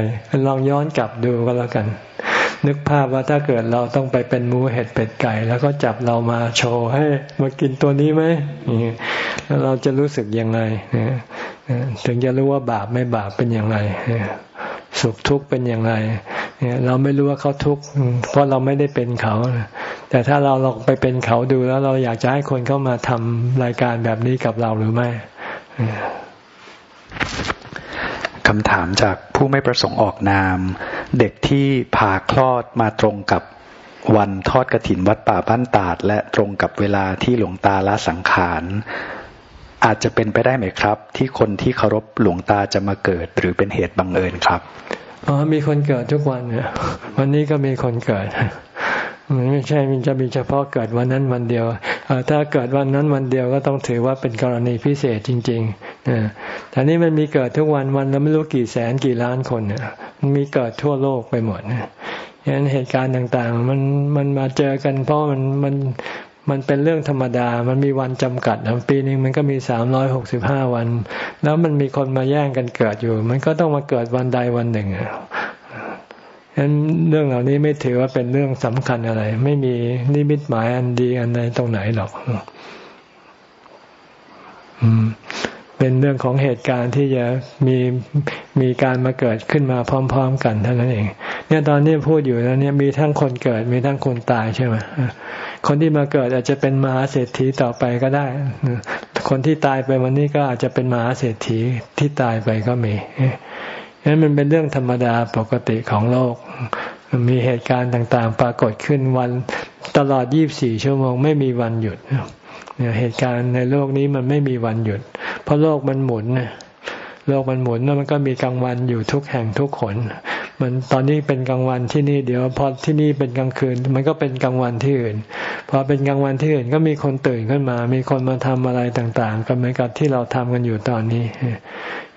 ลองย้อนกลับดูก็แล้วกัน นึกภาพว่าถ้าเกิดเราต้องไปเป็นหมูเห็ดเป็ดไก่ แล้วก็จับเรามาโชว์ให้มากินตัวนี้ไหมแล้วเราจะรู้สึกยังไงถึงจะรู้ว่าบาปไม่บาปเป็นอย่างไร สุขทุกข์เป็นอย่างไรเนี่ยเราไม่รู้ว่าเขาทุกข์เพราะเราไม่ได้เป็นเขา แต่ถ้าเราลองไปเป็นเขาดูแล้วเราอยากจะให้คนเข้ามาทำรายการแบบนี้กับเราหรือไม่คำถามจากผู้ไม่ประสงค์ออกนาม เด็กที่ผ่าคลอดมาตรงกับวันทอดกระถินวัดป่าบ้านตาด และตรงกับเวลาที่หลวงตาละสังขาร อาจจะเป็นไปได้ไหมครับ ที่คนที่เคารพหลวงตาจะมาเกิด หรือเป็นเหตุบังเอิญครับอ๋อมีคนเกิดทุกวันเนี่ยวันนี้ก็มีคนเกิดมันไม่ใช่มันจะมีเฉพาะเกิดวันนั้นวันเดียวถ้าเกิดวันนั้นวันเดียวก็ต้องถือว่าเป็นกรณีพิเศษจริงๆแต่นี้มันมีเกิดทุกวันวันเราไม่รู้กี่แสนกี่ล้านคนเนี่ยมันมีเกิดทั่วโลกไปหมดเนี่ยฉะนั้นเหตุการณ์ต่างๆ มันมันมาเจอกันเพราะมันมัน มันเป็นเรื่องธรรมดา มันมีวันจำกัดปีนึงมันก็มีสามร้อยหกสิบห้าวัน แล้วมันมีคนมาแย่งกันเกิดอยู่ มันก็ต้องมาเกิดวันใดวันหนึ่งฉะนั้นเรื่องเหล่านี้ไม่ถือว่าเป็นเรื่องสำคัญอะไร ไม่มีนิมิตหมายอันดีอันใดตรงไหนหรอกอืมเป็นเรื่องของเหตุการณ์ที่จะมีมีการมาเกิดขึ้นมาพร้อม ๆ กันเท่านั้นเอง เนี่ยตอนนี้พูดอยู่แล้วเนี่ยมีทั้งคนเกิดมีทั้งคนตายใช่ไหม คนที่มาเกิดอาจจะเป็นมหาเศรษฐีต่อไปก็ได้ คนที่ตายไปวันนี้ก็อาจจะเป็นมหาเศรษฐีที่ตายไปก็มีนั้นมันเป็นเรื่องธรรมดาปกติของโลก มีเหตุการณ์ต่างๆ ปรากฏขึ้นวันตลอด 24 ชั่วโมงไม่มีวันหยุดเนี่ยเหตุการณ์ในโลกนี้มันไม่มีวันหยุด เพราะโลกมันหมุนโลกมันหมุนแล้วมันก็มีกลางวันอยู่ทุกแห่งทุกขน มันตอนนี้เป็นกลางวันที่นี่เดี๋ยวพอที่นี่เป็นกลางคืน มันก็เป็นกลางวันที่อื่นพอเป็นกลางวันที่อื่นก็มีคนตื่นขึ้นมา มีคนมาทำอะไรต่าง ๆ ก็เหมือนกับที่เราทำกันอยู่ตอนนี้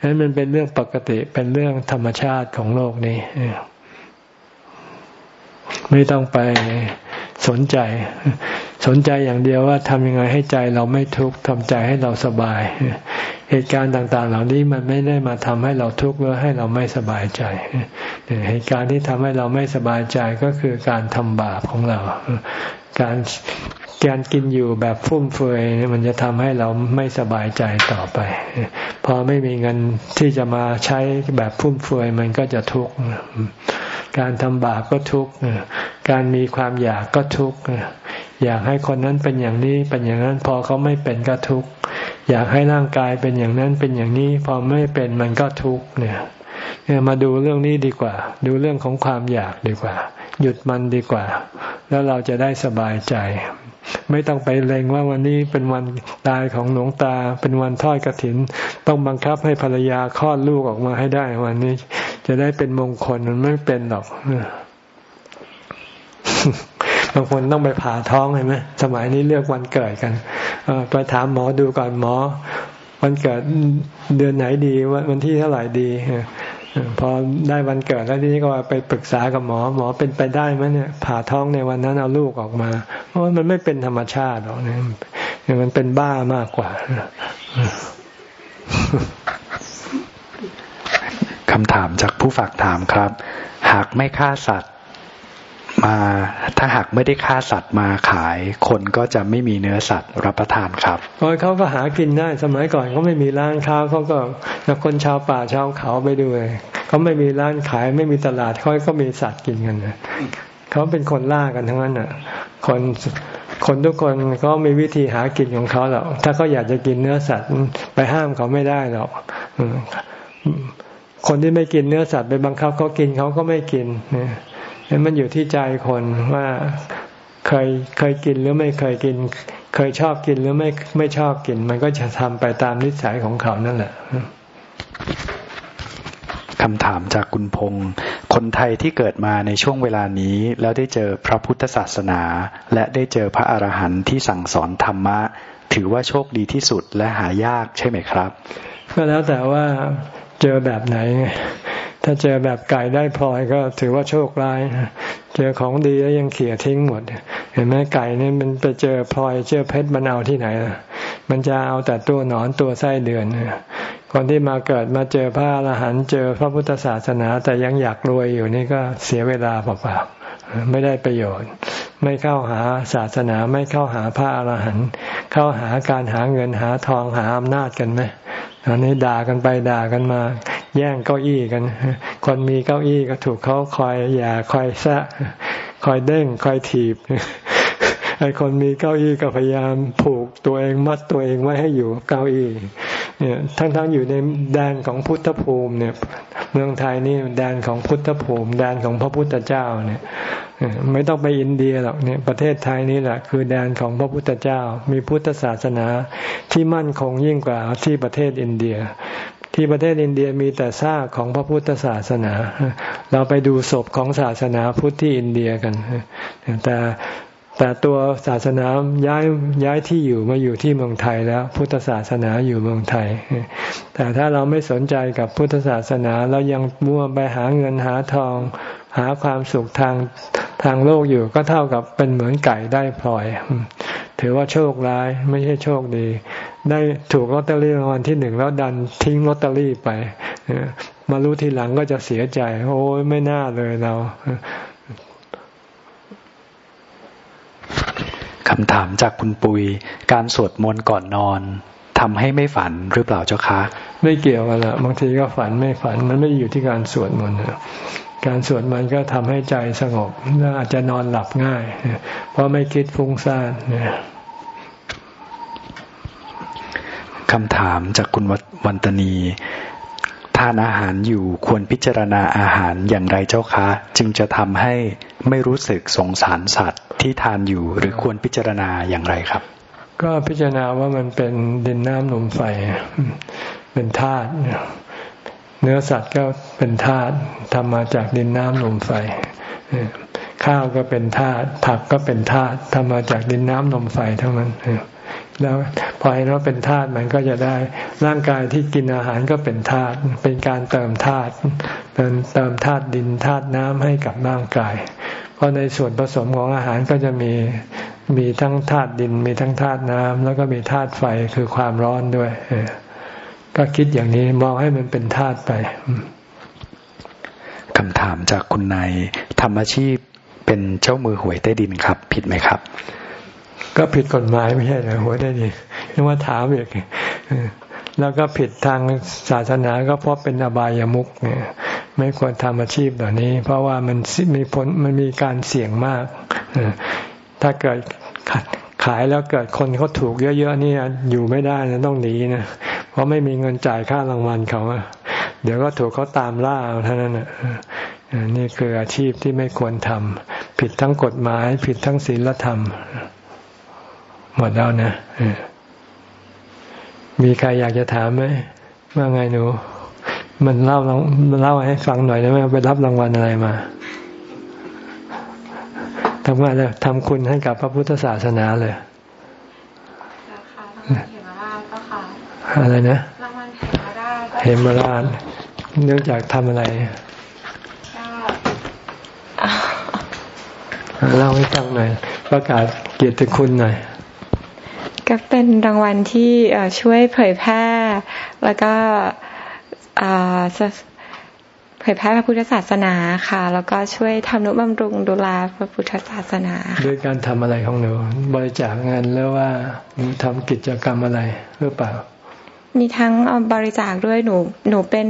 นั้นมันเป็นเรื่องปกติเป็นเรื่องธรรมชาติของโลกนี้ไม่ต้องไป สนใจ สนใจอย่างเดียวว่าทำยังไงให้ใจเราไม่ทุกข์ทำใจให้เราสบาย เหตุการณ์ต่าง ๆ เหล่านี้มันไม่ได้มาทำให้เราทุกข์หรือให้เราไม่สบายใจ เหตุการณ์ที่ทำให้เราไม่สบายใจก็คือการทำบาปของเรา การการกินอยู่แบบฟุ่มเฟือยมันจะทำให้เราไม่สบายใจต่อไป พอไม่มีเงินที่จะมาใช้แบบฟุ่มเฟือยมันก็จะทุกข์ การทำบาปก็ทุกข์การมีความอยากก็ทุกข์อยากให้คนนั้นเป็นอย่างนี้เป็นอย่างนั้นพอเขาไม่เป็นก็ทุกข์อยากให้ร่างกายเป็นอย่างนั้นเป็นอย่างนี้ พอไม่เป็นมันก็ทุกข์เนี่ยเนี่ยมาดูเรื่องนี้ดีกว่า ดูเรื่องของความอยากดีกว่า หยุดมันดีกว่า แล้วเราจะได้สบายใจ ไม่ต้องไปเลงว่าวันนี้เป็นวันตายของหลวงตา เป็นวันทอดกระถิน ต้องบังคับให้ภรรยาคลอดลูกออกมาให้ได้วันนี้ จะได้เป็นมงคลมันไม่เป็นหรอกบางคนต้องไปผ่าท้องเห็นไหมสมัยนี้เลือกวันเกิดกันไปถามหมอดูก่อนหมอ วันเกิดเดือนไหนดีวันที่เท่าไหร่ดี พอได้วันเกิดแล้วทีนี้ก็ไปปรึกษากับหมอ หมอเป็นไปได้ไหมเนี่ย ผ่าท้องในวันนั้นเอาลูกออกมาเพราะมันไม่เป็นธรรมชาติหรอกเนี่ยมันเป็นบ้ามากกว่าคำถามจากผู้ฝากถามครับ หากไม่ฆ่าสัตว์ มาถ้าหากไม่ได้ฆ่าสัตว์มาขาย คนก็จะไม่มีเนื้อสัตว์รับประทานครับโอ้ยเขาก็หากินได้สมัยก่อนเขาไม่มีร้านค้าเขาก็แล้วคนชาวป่าชาวเขาไปด้วยเขาไม่มีร้านขายไม่มีตลาดเขาก็มีสัตว์กินกันเขาเป็นคนล่ากันทั้งนั้นอะ คนคนทุกคนก็มีวิธีหากินของเขาแหละถ้าเขาอยากจะกินเนื้อสัตว์ไปห้ามเขาไม่ได้หรอกคนที่ไม่กินเนื้อสัตว์ไปบังคับเขากินเขาก็ไม่กินเนี่ย มันอยู่ที่ใจคนว่าเคยเคยกินหรือไม่เคยกิน เคยชอบกินหรือไม่ไม่ชอบกิน มันก็จะทำไปตามนิสัยของเขานั่นแหละคำถามจากคุณพงศ์คนไทยที่เกิดมาในช่วงเวลานี้ แล้วได้เจอพระพุทธศาสนา และได้เจอพระอรหันต์ที่สั่งสอนธรรมะ ถือว่าโชคดีที่สุดและหายากใช่ไหมครับ ก็แล้วแต่ว่าเจอแบบไหน ถ้าเจอแบบไก่ได้พลอยก็ถือว่าโชคร้าย เจอของดีแล้วยังเขี่ยทิ้งหมด เห็นไหมไก่นี่มันไปเจอพลอยเจอเพชรมันเอาที่ไหนล่ะมันจะเอาแต่ตัวหนอนตัวไส้เดือนคนที่มาเกิดมาเจอพระอรหันต์เจอพระพุทธศาสนา แต่ยังอยากรวยอยู่นี่ก็เสียเวลาเปล่าๆไม่ได้ประโยชน์ ไม่เข้าหาศาสนาไม่เข้าหาพระอรหันต์เข้าหาการหาเงินหาทองหาอำนาจกันไหม อนนี้ด่ากันไปด่ากันมา แย่งเก้าอี้กัน คนมีเก้าอี้ก็ถูกเขาคอยอย่าคอยซะคอยเด้งคอยถีบ ไอ้คนมีเก้าอี้ก็พยายามผูกตัวเองมัดตัวเองไว้ให้อยู่เก้าอี้เนี่ยทั้งๆอยู่ในแดนของพุทธภูมิเนี่ยเมืองไทยนี่แดนของพุทธภูมิ แดนของพระพุทธเจ้าเนี่ยไม่ต้องไปอินเดียหรอกเนี่ยประเทศไทยนี่แหละ คือแดนของพระพุทธเจ้า มีพุทธศาสนาที่มั่นคงยิ่งกว่าที่ประเทศอินเดีย ที่ประเทศอินเดียมีแต่ซากของพระพุทธศาสนา เราไปดูศพของศาสนาพุทธที่อินเดียกัน แต่ แต่ตัวศาสนาย้ายย้ายที่อยู่มาอยู่ที่เมืองไทยแล้ว พุทธศาสนาอยู่เมืองไทย แต่ถ้าเราไม่สนใจกับพุทธศาสนาเรายังมั่วไปหาเงินหาทอง หาความสุขทางทางโลกอยู่ก็เท่ากับเป็นเหมือนไก่ได้พลอย ถือว่าโชคร้ายไม่ใช่โชคดี ได้ถูกลอตเตอรี่รางวัลที่หนึ่งแล้วดันทิ้งลอตเตอรี่ไปมารู้ทีหลังก็จะเสียใจ โอ้ยไม่น่าเลยเรา คำถามจากคุณปุย การสวดมนต์ก่อนนอนทำให้ไม่ฝันหรือเปล่าเจ้าคะ ไม่เกี่ยวกันละบางทีก็ฝันไม่ฝันมันไม่อยู่ที่การสวดมนต์การสวดมันก็ทำให้ใจสงบแล้วอาจจะนอนหลับง่าย เพราะไม่คิดฟุ้งซ่านเนี่ยคำถามจากคุณวันตนี ทานอาหารอยู่ควรพิจารณาอาหารอย่างไรเจ้าคะ จึงจะทำให้ไม่รู้สึกสงสารสัตว์ที่ทานอยู่หรือควรพิจารณาอย่างไรครับ ก็พิจารณาว่ามันเป็นดินน้ำลมไฟ เป็นธาตุเนื้อสัตว์ก็เป็นธาตุทำมาจากดินน้ำลมไฟข้าวก็เป็นธาตุผักก็เป็นธาตุทำมาจากดินน้ำลมไฟทั้งนั้น แล้วพอเห็นว่าเป็นธาตุมันก็จะได้ ร่างกายที่กินอาหารก็เป็นธาตุเป็นการเติมธาตุเป็นเติมธาตุดินธาตุน้ำให้กับร่างกาย เพราะในส่วนผสมของอาหารก็จะมีมีทั้งธาตุดินมีทั้งธาตุน้ำแล้วก็มีธาตุไฟคือความร้อนด้วยก็คิดอย่างนี้มองให้มันเป็นธาตุไปคำถามจากคุณนายทำอาชีพเป็นเจ้ามือหวยใต้ดินครับ ผิดไหมครับ ก็ผิดกฎหมายไม่ใช่เหรอหัวได้ดีนึกว่าถามอีกแล้วก็ผิดทางศาสนาก็เพราะเป็นอบายามุกเนี่ยไม่ควรทำอาชีพแบบนี้ เพราะว่ามันมีผลมันมีการเสี่ยงมากถ้าเกิดขายแล้วเกิดคนเขาถูกเยอะๆนี่อยู่ไม่ได้นะต้องหนีนะเพราะไม่มีเงินจ่ายค่ารางวัลเขาเดี๋ยวก็ถูกเขาตามล่าเท่านั้นนี่คืออาชีพที่ไม่ควรทำผิดทั้งกฎหมาย ผิดทั้งศีลธรรม หมดแล้วนะมีใครอยากจะถามไหมว่าไงหนู มันเล่าเล่าให้ฟังหน่อยได้ไหมไปรับรางวัลอะไรมาทำงานเลยทำคุณให้กับพระพุทธศาสนาเลยอะไรนะเห็นมาราชเนื่องจากทำอะไรเล่าให้ฟังหน่อย ประกาศเกียรติคุณหน่อย ก็เป็นรางวัลที่ช่วยเผยแพร่ แล้วก็เผยแพร่พระพุทธศาสนาค่ะ แล้วก็ช่วยทำนุบำรุงดูแลพระพุทธศาสนาด้วยการทำอะไรของหนู บริจาคเงินหรือว่าทำกิจกรรมอะไรหรือเปล่า มีทั้งบริจาคด้วยหนูหนูเป็น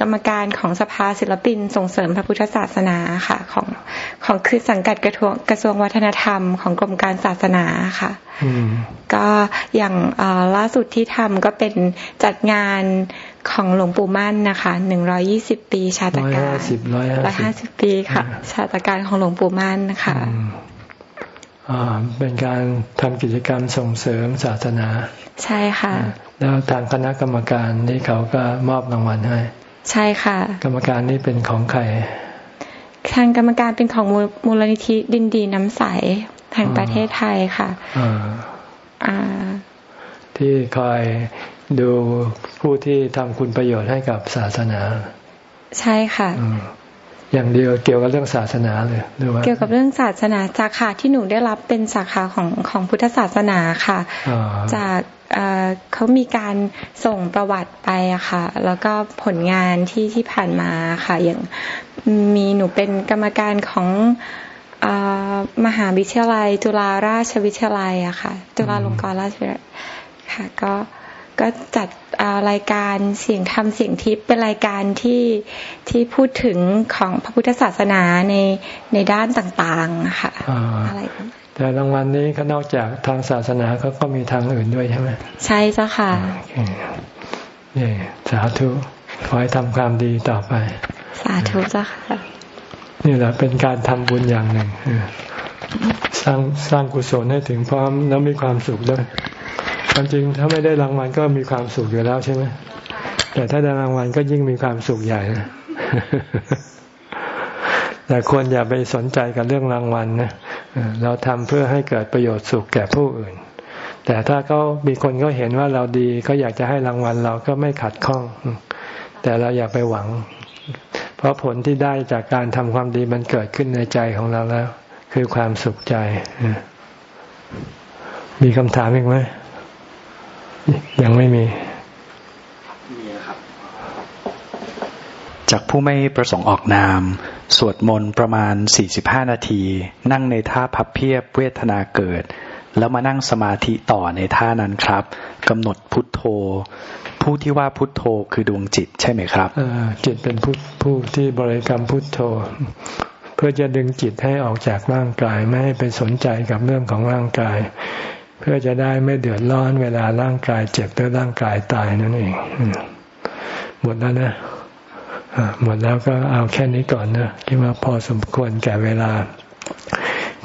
กรรมการของสภาศิลปินส่งเสริมพระพุทธศาสนาค่ะ ของของคือสังกัดกระทรวงกระทรวงวัฒนธรรมของกรมการศาสนาค่ะก็อย่างล่าสุดที่ทำก็เป็นจัดงานของหลวงปู่มั่นนะคะหนึ่งร้อยี่สิบปีชาตการร้อยห้าสิบร้อยห้าสิบปีค่ะ ชาตการของหลวงปู่มั่นนะคะ เป็นการทำกิจกรรมส่งเสริมศาสนา ใช่ค่ะ แล้วทางคณะกรรมการนี่เขาก็มอบรางวัลให้ ใช่ค่ะ กรรมการนี่เป็นของใคร ทางกรรมการเป็นของมูลนิธิดินดีน้ำใสแห่งประเทศไทยค่ะอ่าที่คอยดูผู้ที่ทำคุณประโยชน์ให้กับศาสนา ใช่ค่ะ อย่างเดียวเกี่ยวกับเรื่องศาสนาเลยหรือว่าเกี่ยวกับเรื่องศาสนาสาขาที่หนูได้รับเป็นสาขาของของพุทธศาสนาค่ะ จากเขามีการส่งประวัติไปอะค่ะ แล้วก็ผลงานที่ที่ผ่านมาค่ะ อย่างมีหนูเป็นกรรมการของมหาวิทยาลัย จุฬาราชวิทยาลัยอะค่ะ จุฬาลงกรณราชวิทยาลัยค่ะ ก็ ก็จัดรายการเสียงธรรมเสียงทิพย์เป็นรายการที่ที่พูดถึงของพระพุทธศาสนาในในด้านต่างๆค่ะอะไรแต่รางวัลนี้ก็นอกจากทางศาสนาเขาก็มีทางอื่นด้วยใช่ไหมใช่เจ้าค่ะนี่สาธุขอให้ทำความดีต่อไป สาธุเจ้าค่ะนี่แหละเป็นการทำบุญอย่างหนึ่งสร้างสร้างกุศลให้ถึงพร้อมแล้วมีความสุขด้วย ความจริงถ้าไม่ได้รางวัลก็มีความสุขอยู่แล้วใช่ไหมแต่ถ้าได้รางวัลก็ยิ่งมีความสุขใหญ่นะแต่ควรอย่าไปสนใจกับเรื่องรางวัลนะเราทำเพื่อให้เกิดประโยชน์สุขแก่ผู้อื่น แต่ถ้าเขามีคนก็เห็นว่าเราดีเขาอยากจะให้รางวัลเราก็ไม่ขัดข้อง แต่เราอย่าไปหวัง เพราะผลที่ได้จากการทำความดีมันเกิดขึ้นในใจของเราแล้ว คือความสุขใจ มีคำถามอีกไหม ยังไม่มีจากผู้ไม่ประสงค์ออกนาม สวดมนต์ประมาณ 45 นาที นั่งในท่าพับเพียบเวทนาเกิด แล้วมานั่งสมาธิต่อในท่านั้นครับกำหนดพุทโธ ผู้ที่ว่าพุทโธคือดวงจิตใช่ไหมครับจิตเป็นผู้ผู้ที่บริกรรมพุทโธ เพื่อจะดึงจิตให้ออกจากร่างกายไม่ให้ไปสนใจกับเรื่องของร่างกาย พื่อจะได้ไม่เดือดร้อนเวลาร่างกายเจ็บหรือร่างกายตายนั่นเองหหมดแล้วนะหมดแล้วก็เอาแค่นี้ก่อนนะคิดว่าพอสมควรแก่เวลา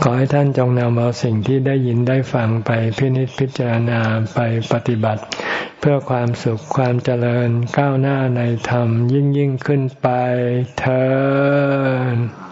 ขอให้ท่านจงนำเอาสิ่งที่ได้ยินได้ฟังไปพินิจพิจารณาไปปฏิบัติ เพื่อความสุขความเจริญก้าวหน้าในธรรมยิ่งยิ่งขึ้นไปเธอ